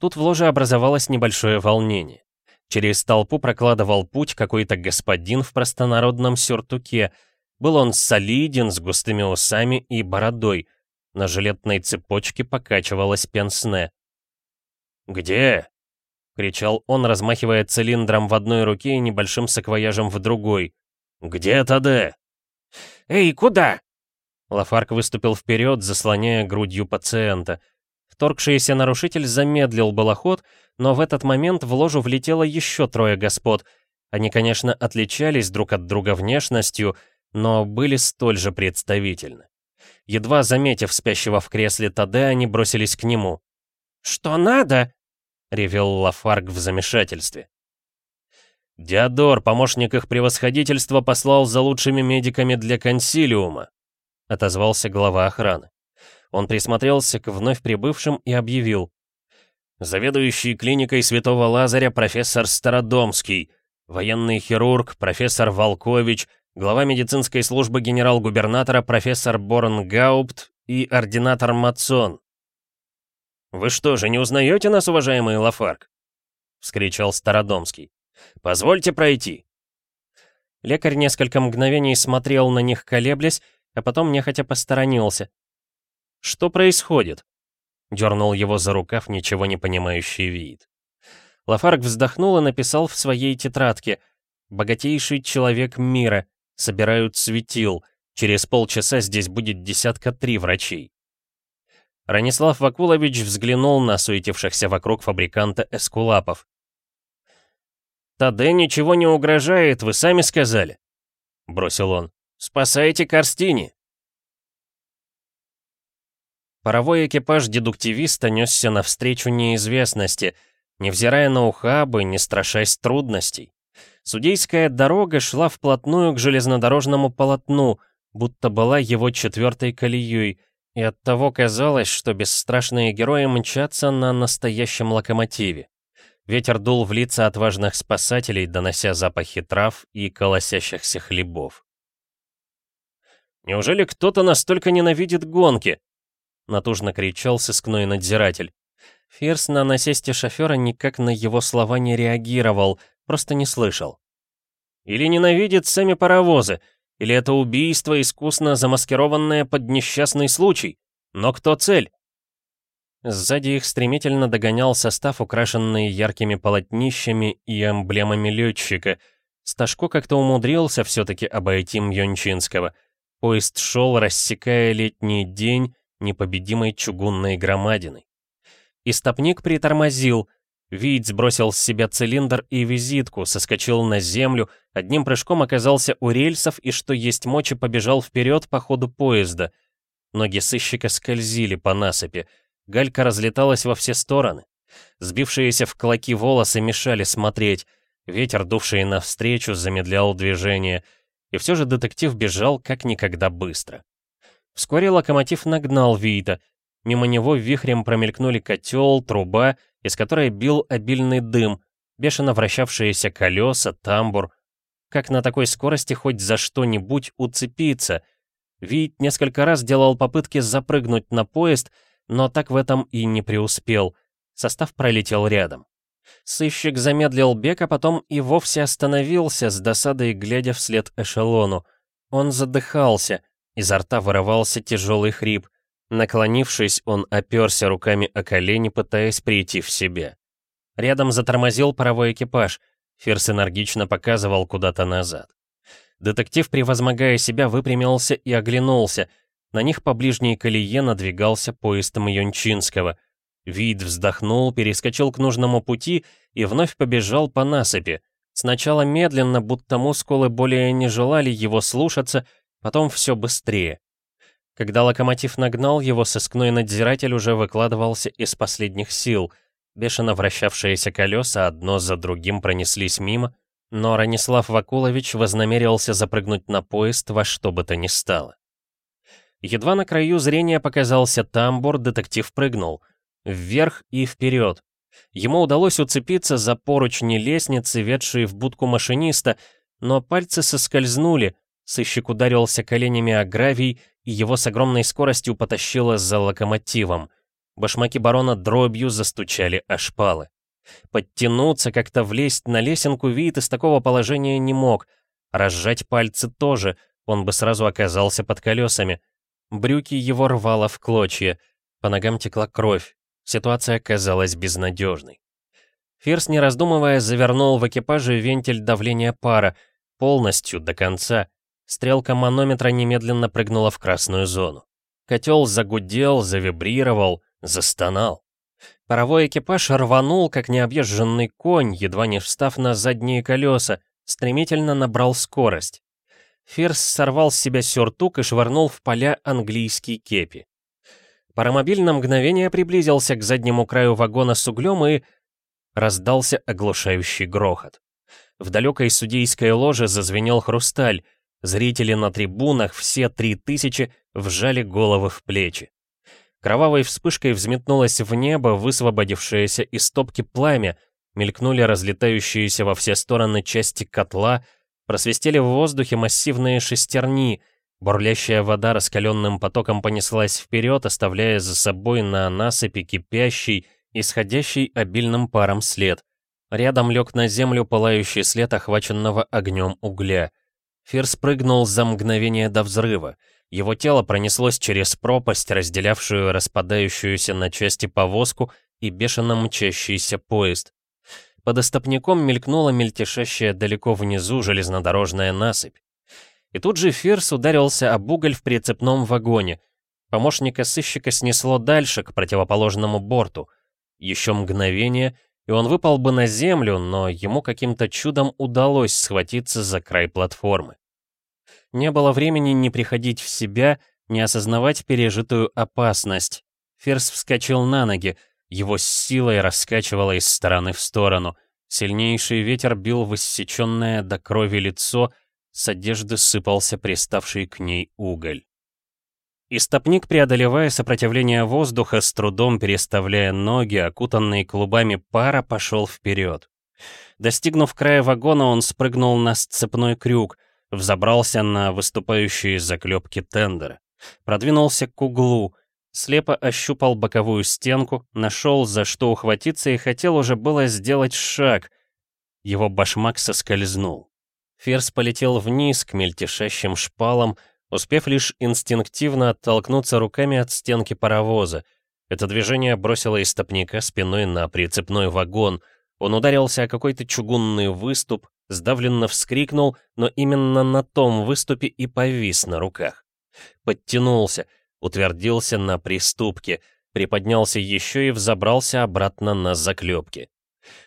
Тут в ложе образовалось небольшое волнение. Через толпу прокладывал путь какой-то господин в простонародном сюртуке. Был он солиден, с густыми усами и бородой. На жилетной цепочке покачивалась пенсне. «Где?» кричал он, размахивая цилиндром в одной руке и небольшим саквояжем в другой. «Где Таде?»
«Эй, куда?»
Лафарк выступил вперед, заслоняя грудью пациента. Вторгшийся нарушитель замедлил было ход, но в этот момент в ложу влетело еще трое господ. Они, конечно, отличались друг от друга внешностью, но были столь же представительны. Едва заметив спящего в кресле Таде, они бросились к нему.
«Что надо?»
— ревел Лафарг в замешательстве. «Диодор, помощник их превосходительства, послал за лучшими медиками для консилиума», — отозвался глава охраны. Он присмотрелся к вновь прибывшим и объявил. «Заведующий клиникой Святого Лазаря профессор Стародомский, военный хирург профессор Волкович, глава медицинской службы генерал-губернатора профессор Борн Гаупт и ординатор Мацон». «Вы что же, не узнаете нас, уважаемый Лафарк?» — вскричал Стародомский. Позвольте пройти». Лекарь несколько мгновений смотрел на них, колеблясь, а потом нехотя посторонился. «Что происходит?» — дернул его за рукав ничего не понимающий вид. Лафарк вздохнул и написал в своей тетрадке «Богатейший человек мира, собирают светил, через полчаса здесь будет десятка три врачей». Ранислав Вакулович взглянул на суетившихся вокруг фабриканта эскулапов. «Таде ничего не угрожает, вы сами сказали», — бросил он. «Спасайте Карстини!» Паровой экипаж дедуктивиста несся навстречу неизвестности, невзирая на ухабы, не страшась трудностей. Судейская дорога шла вплотную к железнодорожному полотну, будто была его четвертой колеей, и оттого казалось, что бесстрашные герои мчатся на настоящем локомотиве. Ветер дул в лица отважных спасателей, донося запахи трав и колосящихся хлебов. «Неужели кто-то настолько ненавидит гонки?» — натужно кричал сыскной надзиратель. Ферс на насесте шофера никак на его слова не реагировал, просто не слышал. «Или ненавидит сами паровозы, или это убийство, искусно замаскированное под несчастный случай. Но кто цель?» Сзади их стремительно догонял состав, украшенный яркими полотнищами и эмблемами летчика. Сташко как-то умудрился все-таки обойти Мьончинского. Поезд шел, рассекая летний день непобедимой чугунной громадиной. Истопник притормозил. Вид сбросил с себя цилиндр и визитку, соскочил на землю, одним прыжком оказался у рельсов и, что есть мочи, побежал вперед по ходу поезда. Ноги сыщика скользили по насыпи. Галька разлеталась во все стороны. Сбившиеся в клоки волосы мешали смотреть. Ветер, дувший навстречу, замедлял движение. И все же детектив бежал как никогда быстро. Вскоре локомотив нагнал Вита. Мимо него вихрем промелькнули котел, труба, из которой бил обильный дым, бешено вращавшиеся колеса, тамбур. Как на такой скорости хоть за что-нибудь уцепиться? Вит несколько раз делал попытки запрыгнуть на поезд, но так в этом и не преуспел. Состав пролетел рядом. Сыщик замедлил бег, а потом и вовсе остановился, с досадой глядя вслед эшелону. Он задыхался, изо рта вырывался тяжелый хрип. Наклонившись, он оперся руками о колени, пытаясь прийти в себя. Рядом затормозил паровой экипаж. Ферс энергично показывал куда-то назад. Детектив, превозмогая себя, выпрямился и оглянулся — на них по ближней колее надвигался поезд Мьончинского. Вид вздохнул, перескочил к нужному пути и вновь побежал по насыпи. Сначала медленно, будто мускулы более не желали его слушаться, потом все быстрее. Когда локомотив нагнал его, сыскной надзиратель уже выкладывался из последних сил. Бешено вращавшиеся колеса одно за другим пронеслись мимо, но Ранислав Вакулович вознамерился запрыгнуть на поезд во что бы то ни стало. Едва на краю зрения показался тамбур, детектив прыгнул. Вверх и вперед. Ему удалось уцепиться за поручни лестницы, ведшие в будку машиниста, но пальцы соскользнули, сыщик ударился коленями о гравий, и его с огромной скоростью потащило за локомотивом. Башмаки барона дробью застучали о шпалы. Подтянуться, как-то влезть на лесенку вид из такого положения не мог. Разжать пальцы тоже, он бы сразу оказался под колесами. Брюки его рвало в клочья, по ногам текла кровь. Ситуация казалась безнадежной. Фирс, не раздумывая, завернул в экипаже вентиль давления пара, полностью, до конца. Стрелка манометра немедленно прыгнула в красную зону. Котел загудел, завибрировал, застонал. Паровой экипаж рванул, как необъезженный конь, едва не встав на задние колеса, стремительно набрал скорость. Фирс сорвал с себя сюртук и швырнул в поля английский кепи. Паромобиль на мгновение приблизился к заднему краю вагона с углем и... раздался оглушающий грохот. В далекой судейской ложе зазвенел хрусталь, зрители на трибунах, все три тысячи, вжали головы в плечи. Кровавой вспышкой взметнулось в небо высвободившееся из топки пламя, мелькнули разлетающиеся во все стороны части котла, просвистели в воздухе массивные шестерни, бурлящая вода раскаленным потоком понеслась вперед, оставляя за собой на насыпи кипящий, исходящий обильным паром след. Рядом лег на землю пылающий след охваченного огнем угля. Фир спрыгнул за мгновение до взрыва. Его тело пронеслось через пропасть, разделявшую распадающуюся на части повозку и бешено мчащийся поезд. Под остопником мелькнула мельтешащая далеко внизу железнодорожная насыпь. И тут же Фирс ударился об уголь в прицепном вагоне. Помощника сыщика снесло дальше, к противоположному борту. Еще мгновение, и он выпал бы на землю, но ему каким-то чудом удалось схватиться за край платформы. Не было времени не приходить в себя, не осознавать пережитую опасность. Ферс вскочил на ноги, его с силой раскачивало из стороны в сторону. Сильнейший ветер бил в иссеченное до крови лицо, с одежды сыпался приставший к ней уголь. Истопник, преодолевая сопротивление воздуха, с трудом переставляя ноги, окутанные клубами пара, пошел вперед. Достигнув края вагона, он спрыгнул на сцепной крюк, взобрался на выступающие заклепки тендера, продвинулся к углу, слепо ощупал боковую стенку, нашел за что ухватиться и хотел уже было сделать шаг. Его башмак соскользнул. Ферс полетел вниз к мельтешащим шпалам, успев лишь инстинктивно оттолкнуться руками от стенки паровоза. Это движение бросило истопника спиной на прицепной вагон. Он ударился о какой-то чугунный выступ, сдавленно вскрикнул, но именно на том выступе и повис на руках. Подтянулся, утвердился на приступке, приподнялся еще и взобрался обратно на заклепки.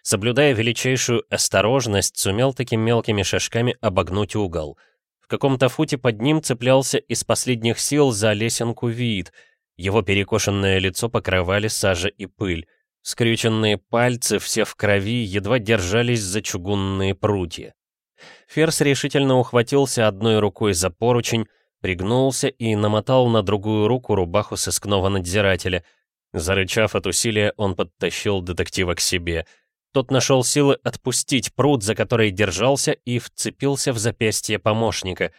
Соблюдая величайшую осторожность, сумел такими мелкими шажками обогнуть угол. В каком-то футе под ним цеплялся из последних сил за лесенку вид. Его перекошенное лицо покрывали сажа и пыль. Скрюченные пальцы, все в крови, едва держались за чугунные прутья. Ферс решительно ухватился одной рукой за поручень, пригнулся и намотал на другую руку рубаху сыскного надзирателя. Зарычав от усилия, он подтащил детектива к себе. Тот нашел силы отпустить пруд, за который держался, и вцепился в запястье помощника.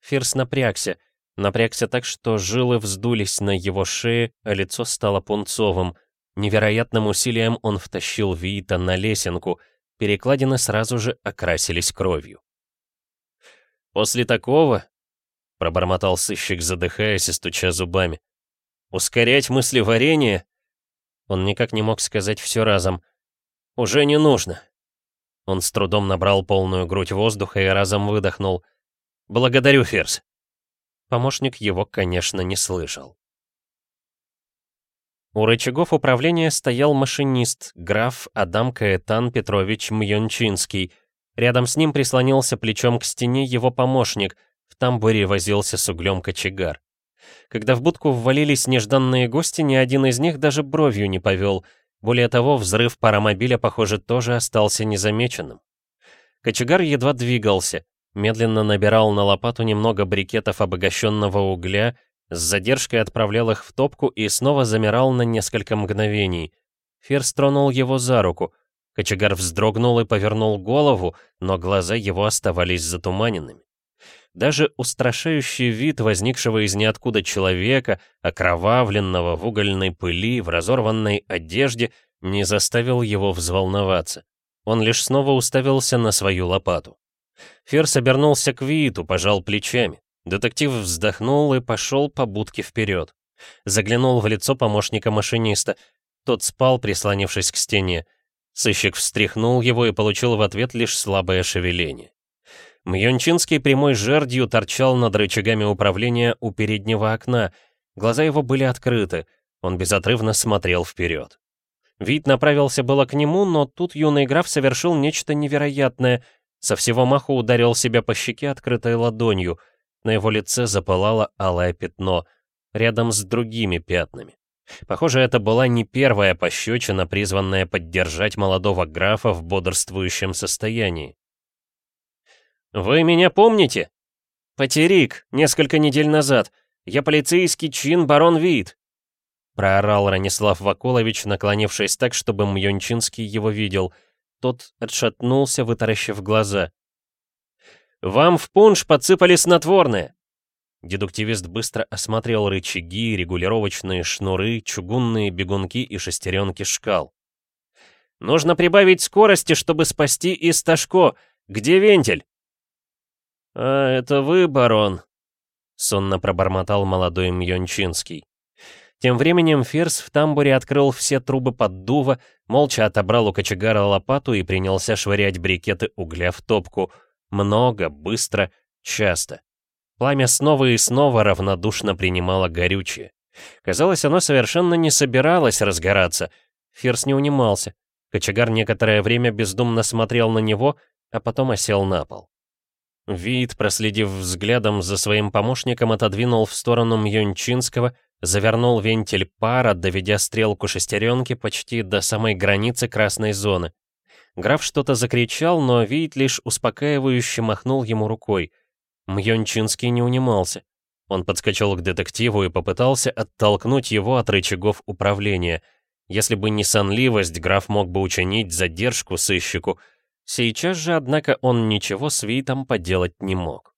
Фирс напрягся. Напрягся так, что жилы вздулись на его шее, а лицо стало пунцовым — Невероятным усилием он втащил Виита на лесенку, перекладины сразу же окрасились кровью. «После такого», — пробормотал сыщик, задыхаясь и стуча зубами, — «ускорять мыслеварение?» Он никак не мог сказать все разом. «Уже не нужно». Он с трудом набрал полную грудь воздуха и разом выдохнул. «Благодарю, Ферзь». Помощник его, конечно, не слышал. У рычагов управления стоял машинист, граф Адам Каэтан Петрович Мьончинский. Рядом с ним прислонился плечом к стене его помощник, в тамбуре возился с углем кочегар. Когда в будку ввалились нежданные гости, ни один из них даже бровью не повел. Более того, взрыв паромобиля, похоже, тоже остался незамеченным. Кочегар едва двигался, медленно набирал на лопату немного брикетов обогащенного угля с задержкой отправлял их в топку и снова замирал на несколько мгновений. Ферс тронул его за руку. Кочегар вздрогнул и повернул голову, но глаза его оставались затуманенными. Даже устрашающий вид возникшего из ниоткуда человека, окровавленного в угольной пыли, в разорванной одежде, не заставил его взволноваться. Он лишь снова уставился на свою лопату. Ферс обернулся к Вииту, пожал плечами. Детектив вздохнул и пошел по будке вперед. Заглянул в лицо помощника машиниста. Тот спал, прислонившись к стене. Сыщик встряхнул его и получил в ответ лишь слабое шевеление. Мьончинский прямой жердью торчал над рычагами управления у переднего окна. Глаза его были открыты. Он безотрывно смотрел вперед. Вид направился было к нему, но тут юный граф совершил нечто невероятное. Со всего маху ударил себя по щеке открытой ладонью — на его лице запылало алое пятно, рядом с другими пятнами. Похоже, это была не первая пощечина, призванная поддержать молодого графа в бодрствующем состоянии. «Вы меня помните?» «Потерик, несколько недель назад. Я полицейский чин барон Вит», — проорал Ранислав Вакулович, наклонившись так, чтобы Мьончинский его видел. Тот отшатнулся, вытаращив глаза. «Вам в пунш подсыпали снотворное!» Дедуктивист быстро осмотрел рычаги, регулировочные шнуры, чугунные бегунки и шестеренки шкал. «Нужно прибавить скорости, чтобы спасти Исташко. Где вентиль?» «А, это вы, барон?» — сонно пробормотал молодой Мьончинский. Тем временем Ферс в тамбуре открыл все трубы поддува, молча отобрал у кочегара лопату и принялся швырять брикеты угля в топку. Много, быстро, часто. Пламя снова и снова равнодушно принимало горючее. Казалось, оно совершенно не собиралось разгораться. Ферс не унимался. Кочегар некоторое время бездумно смотрел на него, а потом осел на пол. Вид, проследив взглядом за своим помощником, отодвинул в сторону Мьончинского, завернул вентиль пара, доведя стрелку шестеренки почти до самой границы красной зоны. Граф что-то закричал, но Вид лишь успокаивающе махнул ему рукой. Мьончинский не унимался. Он подскочил к детективу и попытался оттолкнуть его от рычагов управления. Если бы не сонливость, граф мог бы учинить задержку сыщику — Сейчас же, однако, он ничего с Витом поделать не мог.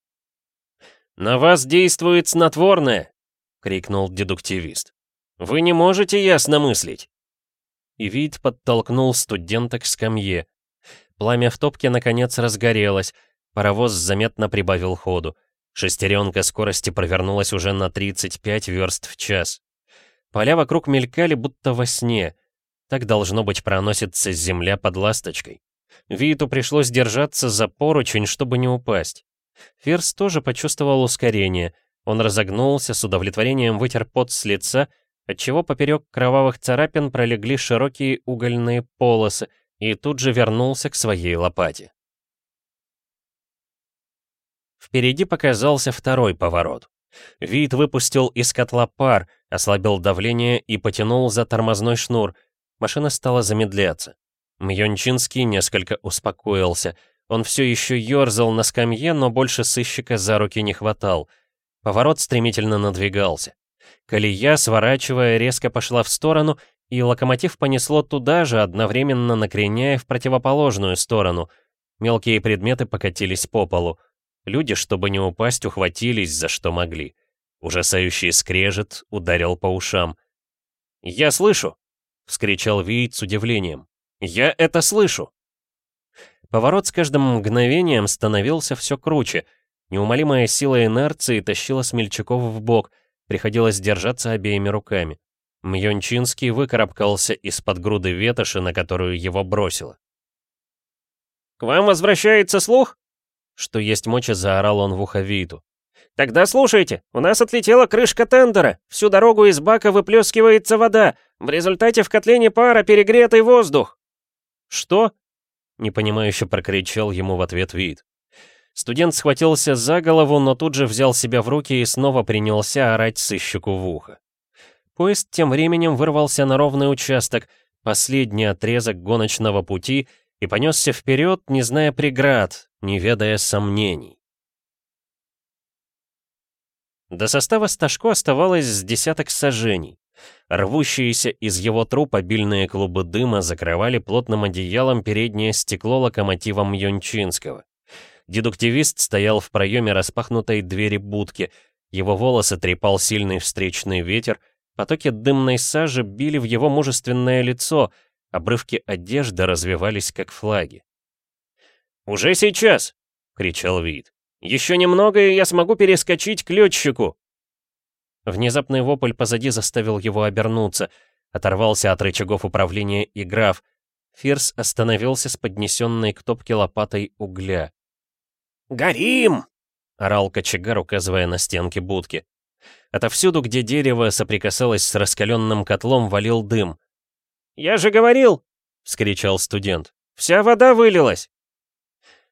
«На вас действует снотворное!» — крикнул дедуктивист. «Вы не можете ясно мыслить!» И Вит подтолкнул студента к скамье. Пламя в топке наконец разгорелось, паровоз заметно прибавил ходу. Шестеренка скорости провернулась уже на 35 верст в час. Поля вокруг мелькали, будто во сне. Так, должно быть, проносится земля под ласточкой. Виту пришлось держаться за поручень, чтобы не упасть. Ферс тоже почувствовал ускорение. Он разогнулся, с удовлетворением вытер пот с лица, отчего поперек кровавых царапин пролегли широкие угольные полосы, и тут же вернулся к своей лопате. Впереди показался второй поворот. Вид выпустил из котла пар, ослабил давление и потянул за тормозной шнур. Машина стала замедляться. Мьончинский несколько успокоился. Он все еще ерзал на скамье, но больше сыщика за руки не хватал. Поворот стремительно надвигался. Колея, сворачивая, резко пошла в сторону, и локомотив понесло туда же, одновременно накреняя в противоположную сторону. Мелкие предметы покатились по полу. Люди, чтобы не упасть, ухватились за что могли. Ужасающий скрежет ударил по ушам. «Я слышу!» — вскричал Виит с удивлением. Я это слышу!» Поворот с каждым мгновением становился все круче. Неумолимая сила инерции тащила смельчаков в бок, приходилось держаться обеими руками. Мьончинский выкарабкался из-под груды ветоши, на которую его бросило. «К вам возвращается слух?» Что есть мочи, заорал он в ухо Виту. «Тогда слушайте, у нас отлетела крышка тендера, всю дорогу из бака выплескивается вода, в результате в котле пара перегретый воздух». «Что?» — непонимающе прокричал ему в ответ вид. Студент схватился за голову, но тут же взял себя в руки и снова принялся орать сыщику в ухо. Поезд тем временем вырвался на ровный участок, последний отрезок гоночного пути, и понесся вперед, не зная преград, не ведая сомнений. До состава Сташко оставалось с десяток сажений. Рвущиеся из его трупа обильные клубы дыма закрывали плотным одеялом переднее стекло локомотива Мьончинского. Дедуктивист стоял в проеме распахнутой двери будки. Его волосы трепал сильный встречный ветер, потоки дымной сажи били в его мужественное лицо, обрывки одежды развивались как флаги. «Уже сейчас!» — кричал Вид. «Еще немного, и я смогу перескочить к летчику!» Внезапный вопль позади заставил его обернуться. Оторвался от рычагов управления и граф. Фирс остановился с поднесенной к топке лопатой угля.
«Горим!» — орал кочегар, указывая на стенки будки.
Отовсюду, где дерево соприкасалось с раскаленным котлом, валил дым.
«Я же говорил!» — вскричал студент. «Вся вода вылилась!»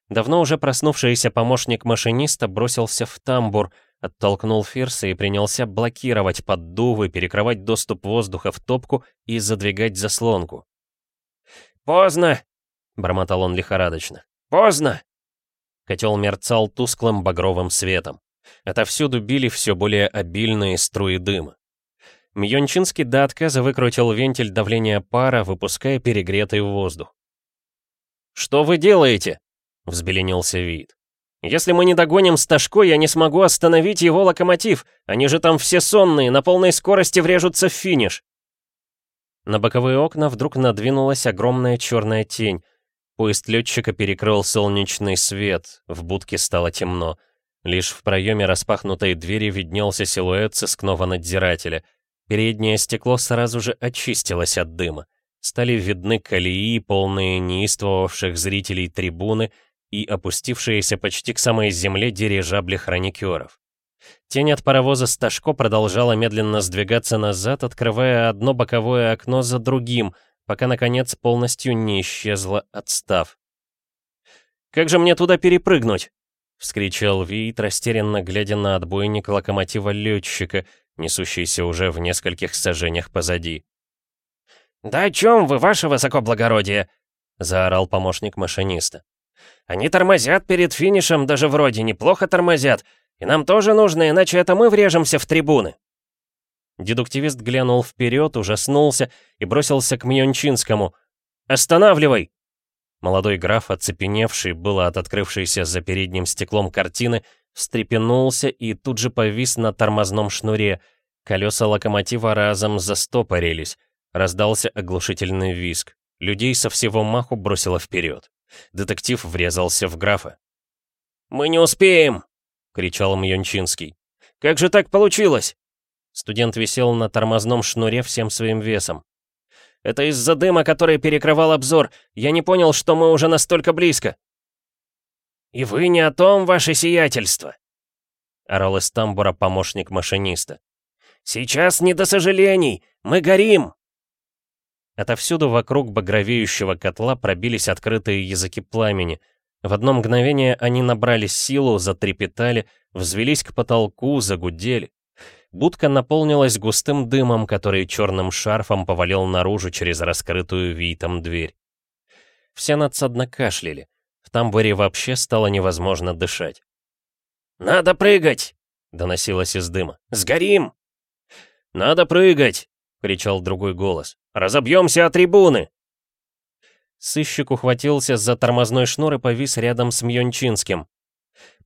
Давно уже проснувшийся помощник машиниста бросился в тамбур — оттолкнул Фирса и принялся блокировать поддувы, перекрывать доступ воздуха в топку и задвигать заслонку.
«Поздно!» — бормотал он лихорадочно. «Поздно!»
Котел мерцал тусклым багровым светом. Отовсюду били все более обильные струи дыма. Мьончинский до отказа выкрутил вентиль давления пара, выпуская перегретый воздух. «Что вы делаете?» — взбеленился вид. «Если мы не догоним Сташко, я не смогу остановить его локомотив. Они же там все сонные, на полной скорости врежутся в финиш». На боковые окна вдруг надвинулась огромная черная тень. Поезд летчика перекрыл солнечный свет, в будке стало темно. Лишь в проеме распахнутой двери виднелся силуэт сыскного надзирателя. Переднее стекло сразу же очистилось от дыма. Стали видны колеи, полные неистовавших зрителей трибуны и опустившиеся почти к самой земле дирижабли хроникеров. Тень от паровоза Сташко продолжала медленно сдвигаться назад, открывая одно боковое окно за другим, пока, наконец, полностью не исчезла, отстав. «Как же мне туда перепрыгнуть?» — вскричал Вит, растерянно глядя на отбойник локомотива летчика, несущийся уже в нескольких сажениях позади.
«Да о чем вы, ваше высокоблагородие?» — заорал помощник машиниста. «Они тормозят перед финишем, даже вроде неплохо тормозят, и нам тоже нужно, иначе это мы врежемся в трибуны».
Дедуктивист глянул вперед, ужаснулся и бросился к Мьончинскому. «Останавливай!» Молодой граф, оцепеневший было от открывшейся за передним стеклом картины, встрепенулся и тут же повис на тормозном шнуре. Колеса локомотива разом застопорились. Раздался оглушительный визг. Людей со всего маху бросило вперед. Детектив врезался в графа.
«Мы не успеем!» — кричал
Мьончинский.
«Как же так получилось?»
Студент висел на тормозном шнуре всем своим весом.
«Это из-за дыма, который перекрывал обзор. Я не понял, что мы уже настолько близко». «И вы не о том, ваше сиятельство!»
— орал из тамбура помощник машиниста.
«Сейчас не до сожалений! Мы горим!»
Отовсюду вокруг багровеющего котла пробились открытые языки пламени. В одно мгновение они набрали силу, затрепетали, взвелись к потолку, загудели. Будка наполнилась густым дымом, который черным шарфом повалил наружу через раскрытую витом дверь. Все надсадно кашляли. В тамбуре вообще стало невозможно дышать.
«Надо прыгать!»
— доносилось из дыма.
«Сгорим!»
«Надо прыгать!» — кричал другой голос.
Разобьемся о трибуны!»
Сыщик ухватился за тормозной шнур и повис рядом с Мьончинским.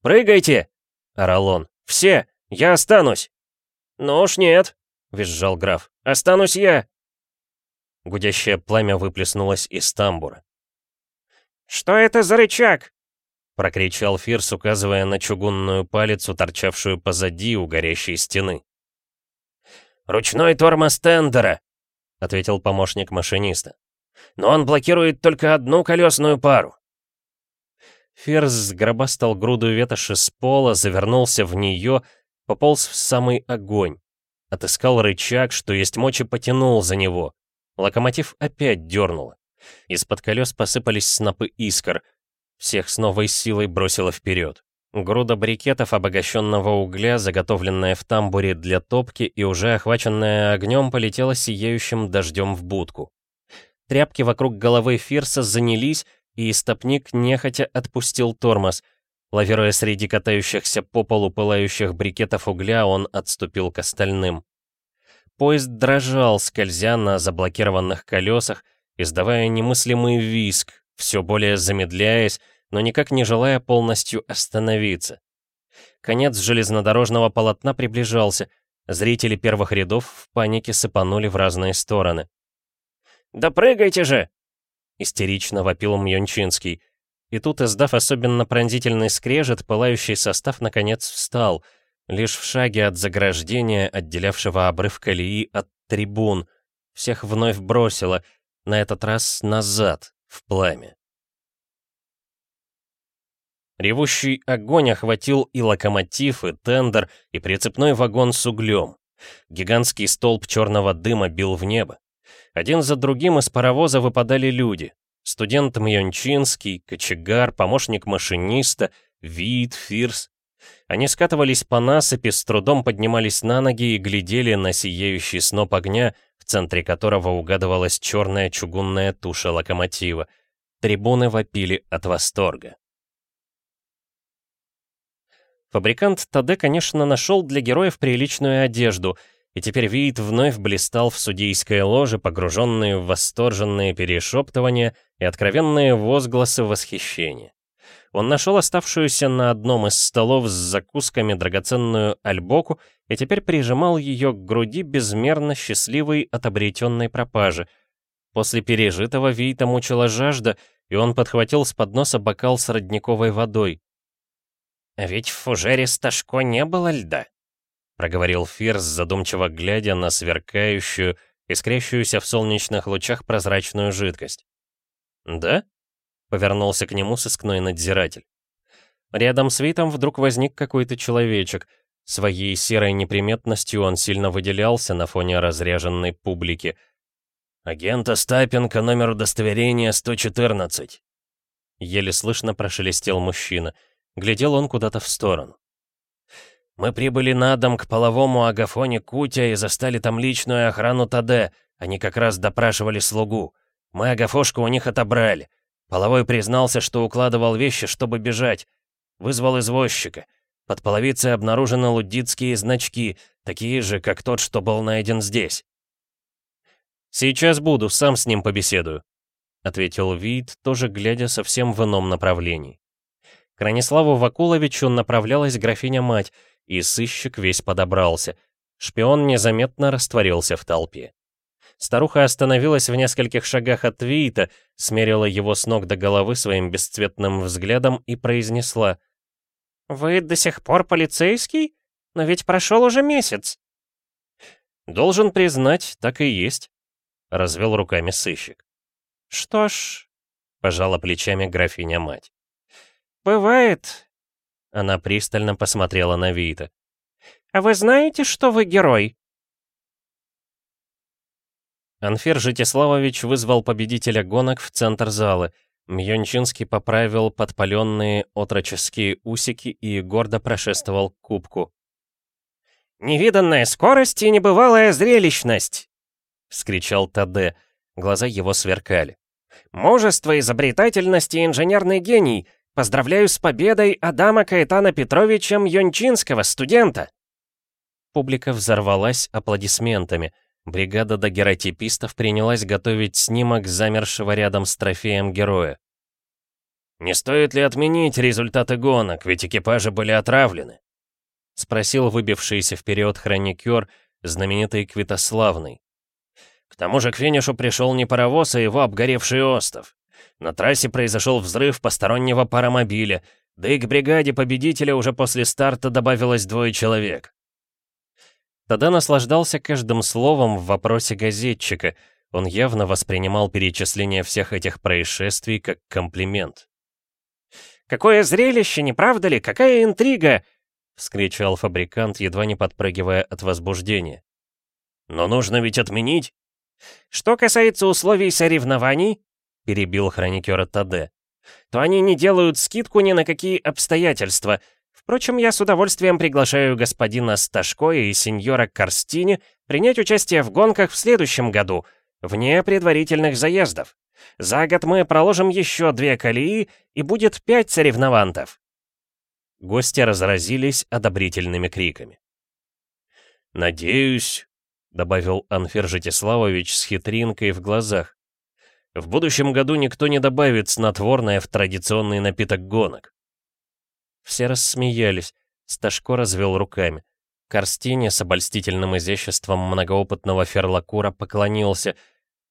«Прыгайте!»
— орал он.
«Все! Я останусь!»
«Ну уж нет!» — визжал граф.
«Останусь я!»
Гудящее пламя выплеснулось из тамбура.
«Что это за рычаг?»
— прокричал Фирс, указывая на чугунную палицу, торчавшую позади у горящей стены.
«Ручной тормоз тендера!»
Ответил помощник машиниста.
«Но он блокирует только одну колесную пару».
Ферзь сгробастал груду ветоши с пола, завернулся в нее, пополз в самый огонь. Отыскал рычаг, что есть мочи, потянул за него. Локомотив опять дернуло. Из-под колес посыпались снопы искр. Всех с новой силой бросило вперед. Груда брикетов обогащенного угля, заготовленная в тамбуре для топки и уже охваченная огнем, полетела сияющим дождем в будку. Тряпки вокруг головы Фирса занялись, и стопник нехотя отпустил тормоз. Лавируя среди катающихся по полу пылающих брикетов угля, он отступил к остальным. Поезд дрожал, скользя на заблокированных колесах, издавая немыслимый виск, все более замедляясь, но никак не желая полностью остановиться. Конец железнодорожного полотна приближался. Зрители первых рядов в панике сыпанули в разные стороны.
«Да прыгайте же!»
— истерично вопил Мьончинский. И тут, издав особенно пронзительный скрежет, пылающий состав наконец встал, лишь в шаге от заграждения, отделявшего обрыв колеи от трибун. Всех вновь бросило, на этот раз назад, в пламя. Ревущий огонь охватил и локомотив, и тендер, и прицепной вагон с углем. Гигантский столб черного дыма бил в небо. Один за другим из паровоза выпадали люди. Студент Мьончинский, кочегар, помощник машиниста, Вид, Фирс. Они скатывались по насыпи, с трудом поднимались на ноги и глядели на сияющий сноп огня, в центре которого угадывалась черная чугунная туша локомотива. Трибуны вопили от восторга. Фабрикант Таде, конечно, нашел для героев приличную одежду, и теперь Виит вновь блистал в судейской ложе, погруженные в восторженные перешептывания и откровенные возгласы восхищения. Он нашел оставшуюся на одном из столов с закусками драгоценную альбоку и теперь прижимал ее к груди безмерно счастливой от обретенной пропажи. После пережитого Вейта мучила жажда, и он подхватил с подноса бокал с родниковой водой.
«А ведь в фужере Сташко не было льда», — проговорил Фирс, задумчиво глядя на сверкающую, искрящуюся в солнечных лучах прозрачную жидкость.
«Да?» Повернулся к нему сыскной надзиратель. Рядом с Витом вдруг возник какой-то человечек. Своей серой неприметностью он сильно выделялся на фоне разряженной публики.
«Агент Остапенко, номер удостоверения 114».
Еле слышно прошелестел мужчина. Глядел он куда-то в сторону.
«Мы прибыли на дом к половому агафоне Кутя и застали там личную охрану Таде. Они как раз допрашивали слугу. Мы агафошку у них отобрали. Половой признался, что укладывал вещи, чтобы бежать. Вызвал извозчика. Под половицей обнаружены луддитские значки, такие же, как тот, что был найден здесь.
«Сейчас буду, сам с ним побеседую», — ответил Вид, тоже глядя совсем в ином направлении. К Раниславу Вакуловичу направлялась графиня-мать, и сыщик весь подобрался. Шпион незаметно растворился в толпе. Старуха остановилась в нескольких шагах от Виита, смерила его с ног до головы своим бесцветным взглядом и произнесла.
«Вы до сих пор полицейский? Но ведь прошел уже месяц».
«Должен признать, так и есть», — развел руками сыщик.
«Что ж...»
— пожала плечами графиня-мать.
«Бывает...»
Она пристально посмотрела на Виита.
«А вы знаете, что вы герой?»
Анфер Житиславович вызвал победителя гонок в центр зала. Мьончинский поправил подпаленные отроческие усики и гордо прошествовал к кубку.
«Невиданная скорость и небывалая зрелищность!» — вскричал Таде. Глаза его сверкали. «Мужество, изобретательность и инженерный гений! Поздравляю с победой Адама Каэтана Петровича Мьончинского, студента!»
Публика взорвалась аплодисментами. Бригада дагеротипистов принялась готовить снимок замершего рядом с трофеем героя.
«Не стоит ли отменить результаты гонок, ведь экипажи были отравлены?»
— спросил выбившийся вперед хроникер, знаменитый Квитославный.
«К тому же к финишу пришел не паровоз, а его обгоревший остов. На трассе произошел взрыв постороннего паромобиля, да и к бригаде победителя уже после старта добавилось двое человек.
Тогда наслаждался каждым словом в вопросе газетчика. Он явно воспринимал перечисление всех этих происшествий как комплимент.
«Какое зрелище, не правда ли? Какая интрига!» — вскричал
фабрикант, едва не подпрыгивая от возбуждения.
«Но нужно ведь отменить!»
«Что касается условий соревнований», — перебил хроникера Таде, «то они не делают скидку ни на какие обстоятельства, Впрочем, я с удовольствием приглашаю господина Сташко и сеньора Карстини принять участие в гонках в следующем году, вне предварительных заездов. За год мы проложим еще две колеи, и будет пять соревновантов.
Гости разразились одобрительными криками.
«Надеюсь», — добавил Анфер Житиславович с хитринкой в глазах, «в будущем году никто не добавит снотворное в традиционный напиток гонок».
Все рассмеялись. Сташко развел руками. Корстине с обольстительным изяществом многоопытного ферлакура поклонился.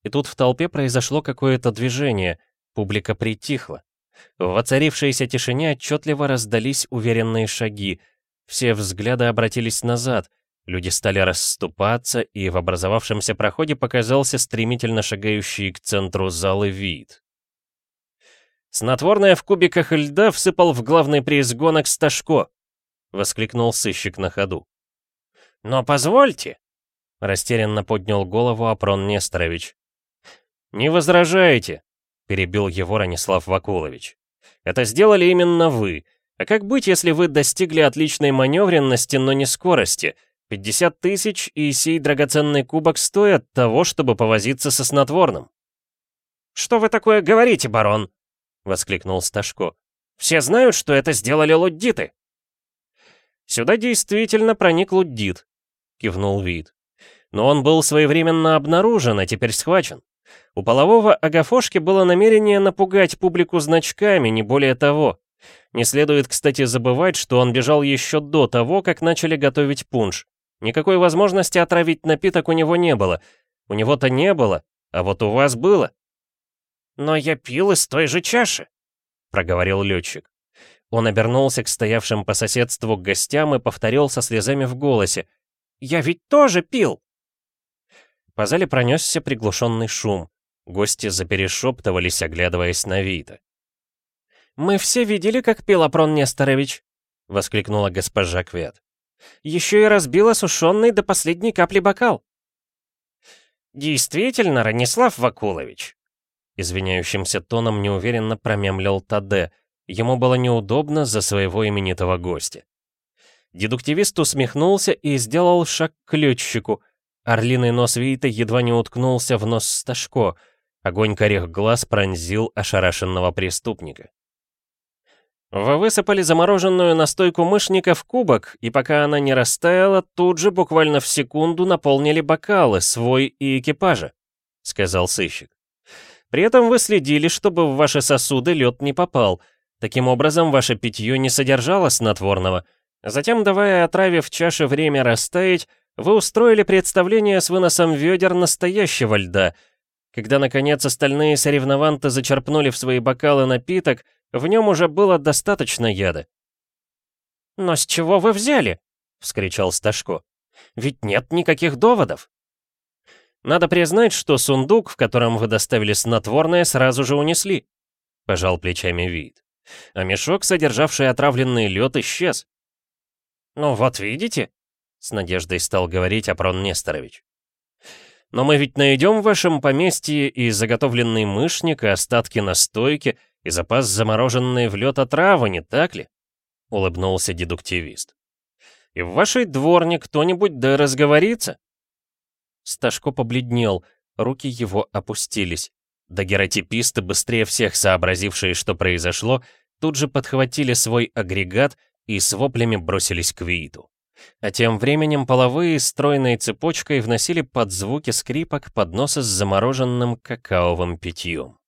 И тут в толпе произошло какое-то движение. Публика притихла. В воцарившейся тишине отчетливо раздались уверенные шаги. Все взгляды обратились назад. Люди стали расступаться, и в образовавшемся проходе показался стремительно шагающий к центру залы вид.
«Снотворное в кубиках льда всыпал в главный приз гонок Сташко!» — воскликнул сыщик на ходу. «Но позвольте!» — растерянно поднял голову Апрон Несторович.
«Не возражаете!» — перебил его Ранислав Вакулович. «Это сделали именно вы. А как быть, если вы достигли отличной маневренности, но не скорости? 50 тысяч и сей драгоценный кубок стоят того, чтобы повозиться со снотворным.
«Что вы такое говорите, барон?» — воскликнул Сташко. «Все знают, что это сделали луддиты».
«Сюда действительно проник луддит», — кивнул Вид. «Но он был своевременно обнаружен, а теперь схвачен. У полового Агафошки было намерение напугать публику значками, не более того. Не следует, кстати, забывать, что он бежал еще до того, как начали готовить пунш. Никакой возможности отравить напиток у него не было. У него-то не было, а вот у вас было.
«Но я пил из той же чаши», — проговорил летчик.
Он обернулся к стоявшим по соседству гостям и повторил со слезами в голосе.
«Я ведь тоже пил!»
По зале пронесся приглушенный шум. Гости заперешептывались, оглядываясь на Вита.
«Мы все видели, как пил Апрон Несторович», — воскликнула госпожа Квет. «Еще и разбила сушеный до последней капли бокал».
«Действительно, Ранислав Вакулович», — извиняющимся тоном неуверенно промямлил Таде. Ему было неудобно за своего именитого гостя.
Дедуктивист усмехнулся и сделал шаг к летчику. Орлиный нос Вита едва не уткнулся в нос Сташко. Огонь корих глаз пронзил ошарашенного преступника. Вы высыпали замороженную настойку мышника в кубок, и пока она не растаяла, тут же буквально в секунду наполнили бокалы, свой и экипажа», — сказал сыщик. «При этом вы следили, чтобы в ваши сосуды лед не попал. Таким образом, ваше питье не содержало снотворного. Затем, давая отраве в чаше время растаять, вы устроили представление с выносом ведер настоящего льда. Когда, наконец, остальные соревнованты зачерпнули в свои бокалы напиток, в нем уже было достаточно яда.
«Но с чего вы взяли?» — вскричал Сташко. «Ведь нет никаких доводов».
«Надо признать, что сундук, в котором вы доставили снотворное, сразу же унесли», — пожал плечами вид. «А мешок, содержавший отравленный лед, исчез».
«Ну вот видите», — с надеждой стал говорить Апрон Несторович.
«Но мы ведь найдем в вашем поместье и заготовленный мышник, и остатки настойки, и запас замороженной в лед отравы, не так ли?» — улыбнулся дедуктивист. «И в вашей дворне кто-нибудь да разговорится?» Сташко побледнел, руки его опустились. Дагеротиписты, быстрее всех сообразившие, что произошло, тут же подхватили свой агрегат и с воплями бросились к Вииту. А тем временем половые стройной цепочкой вносили под звуки скрипок подносы с замороженным какаовым питьем.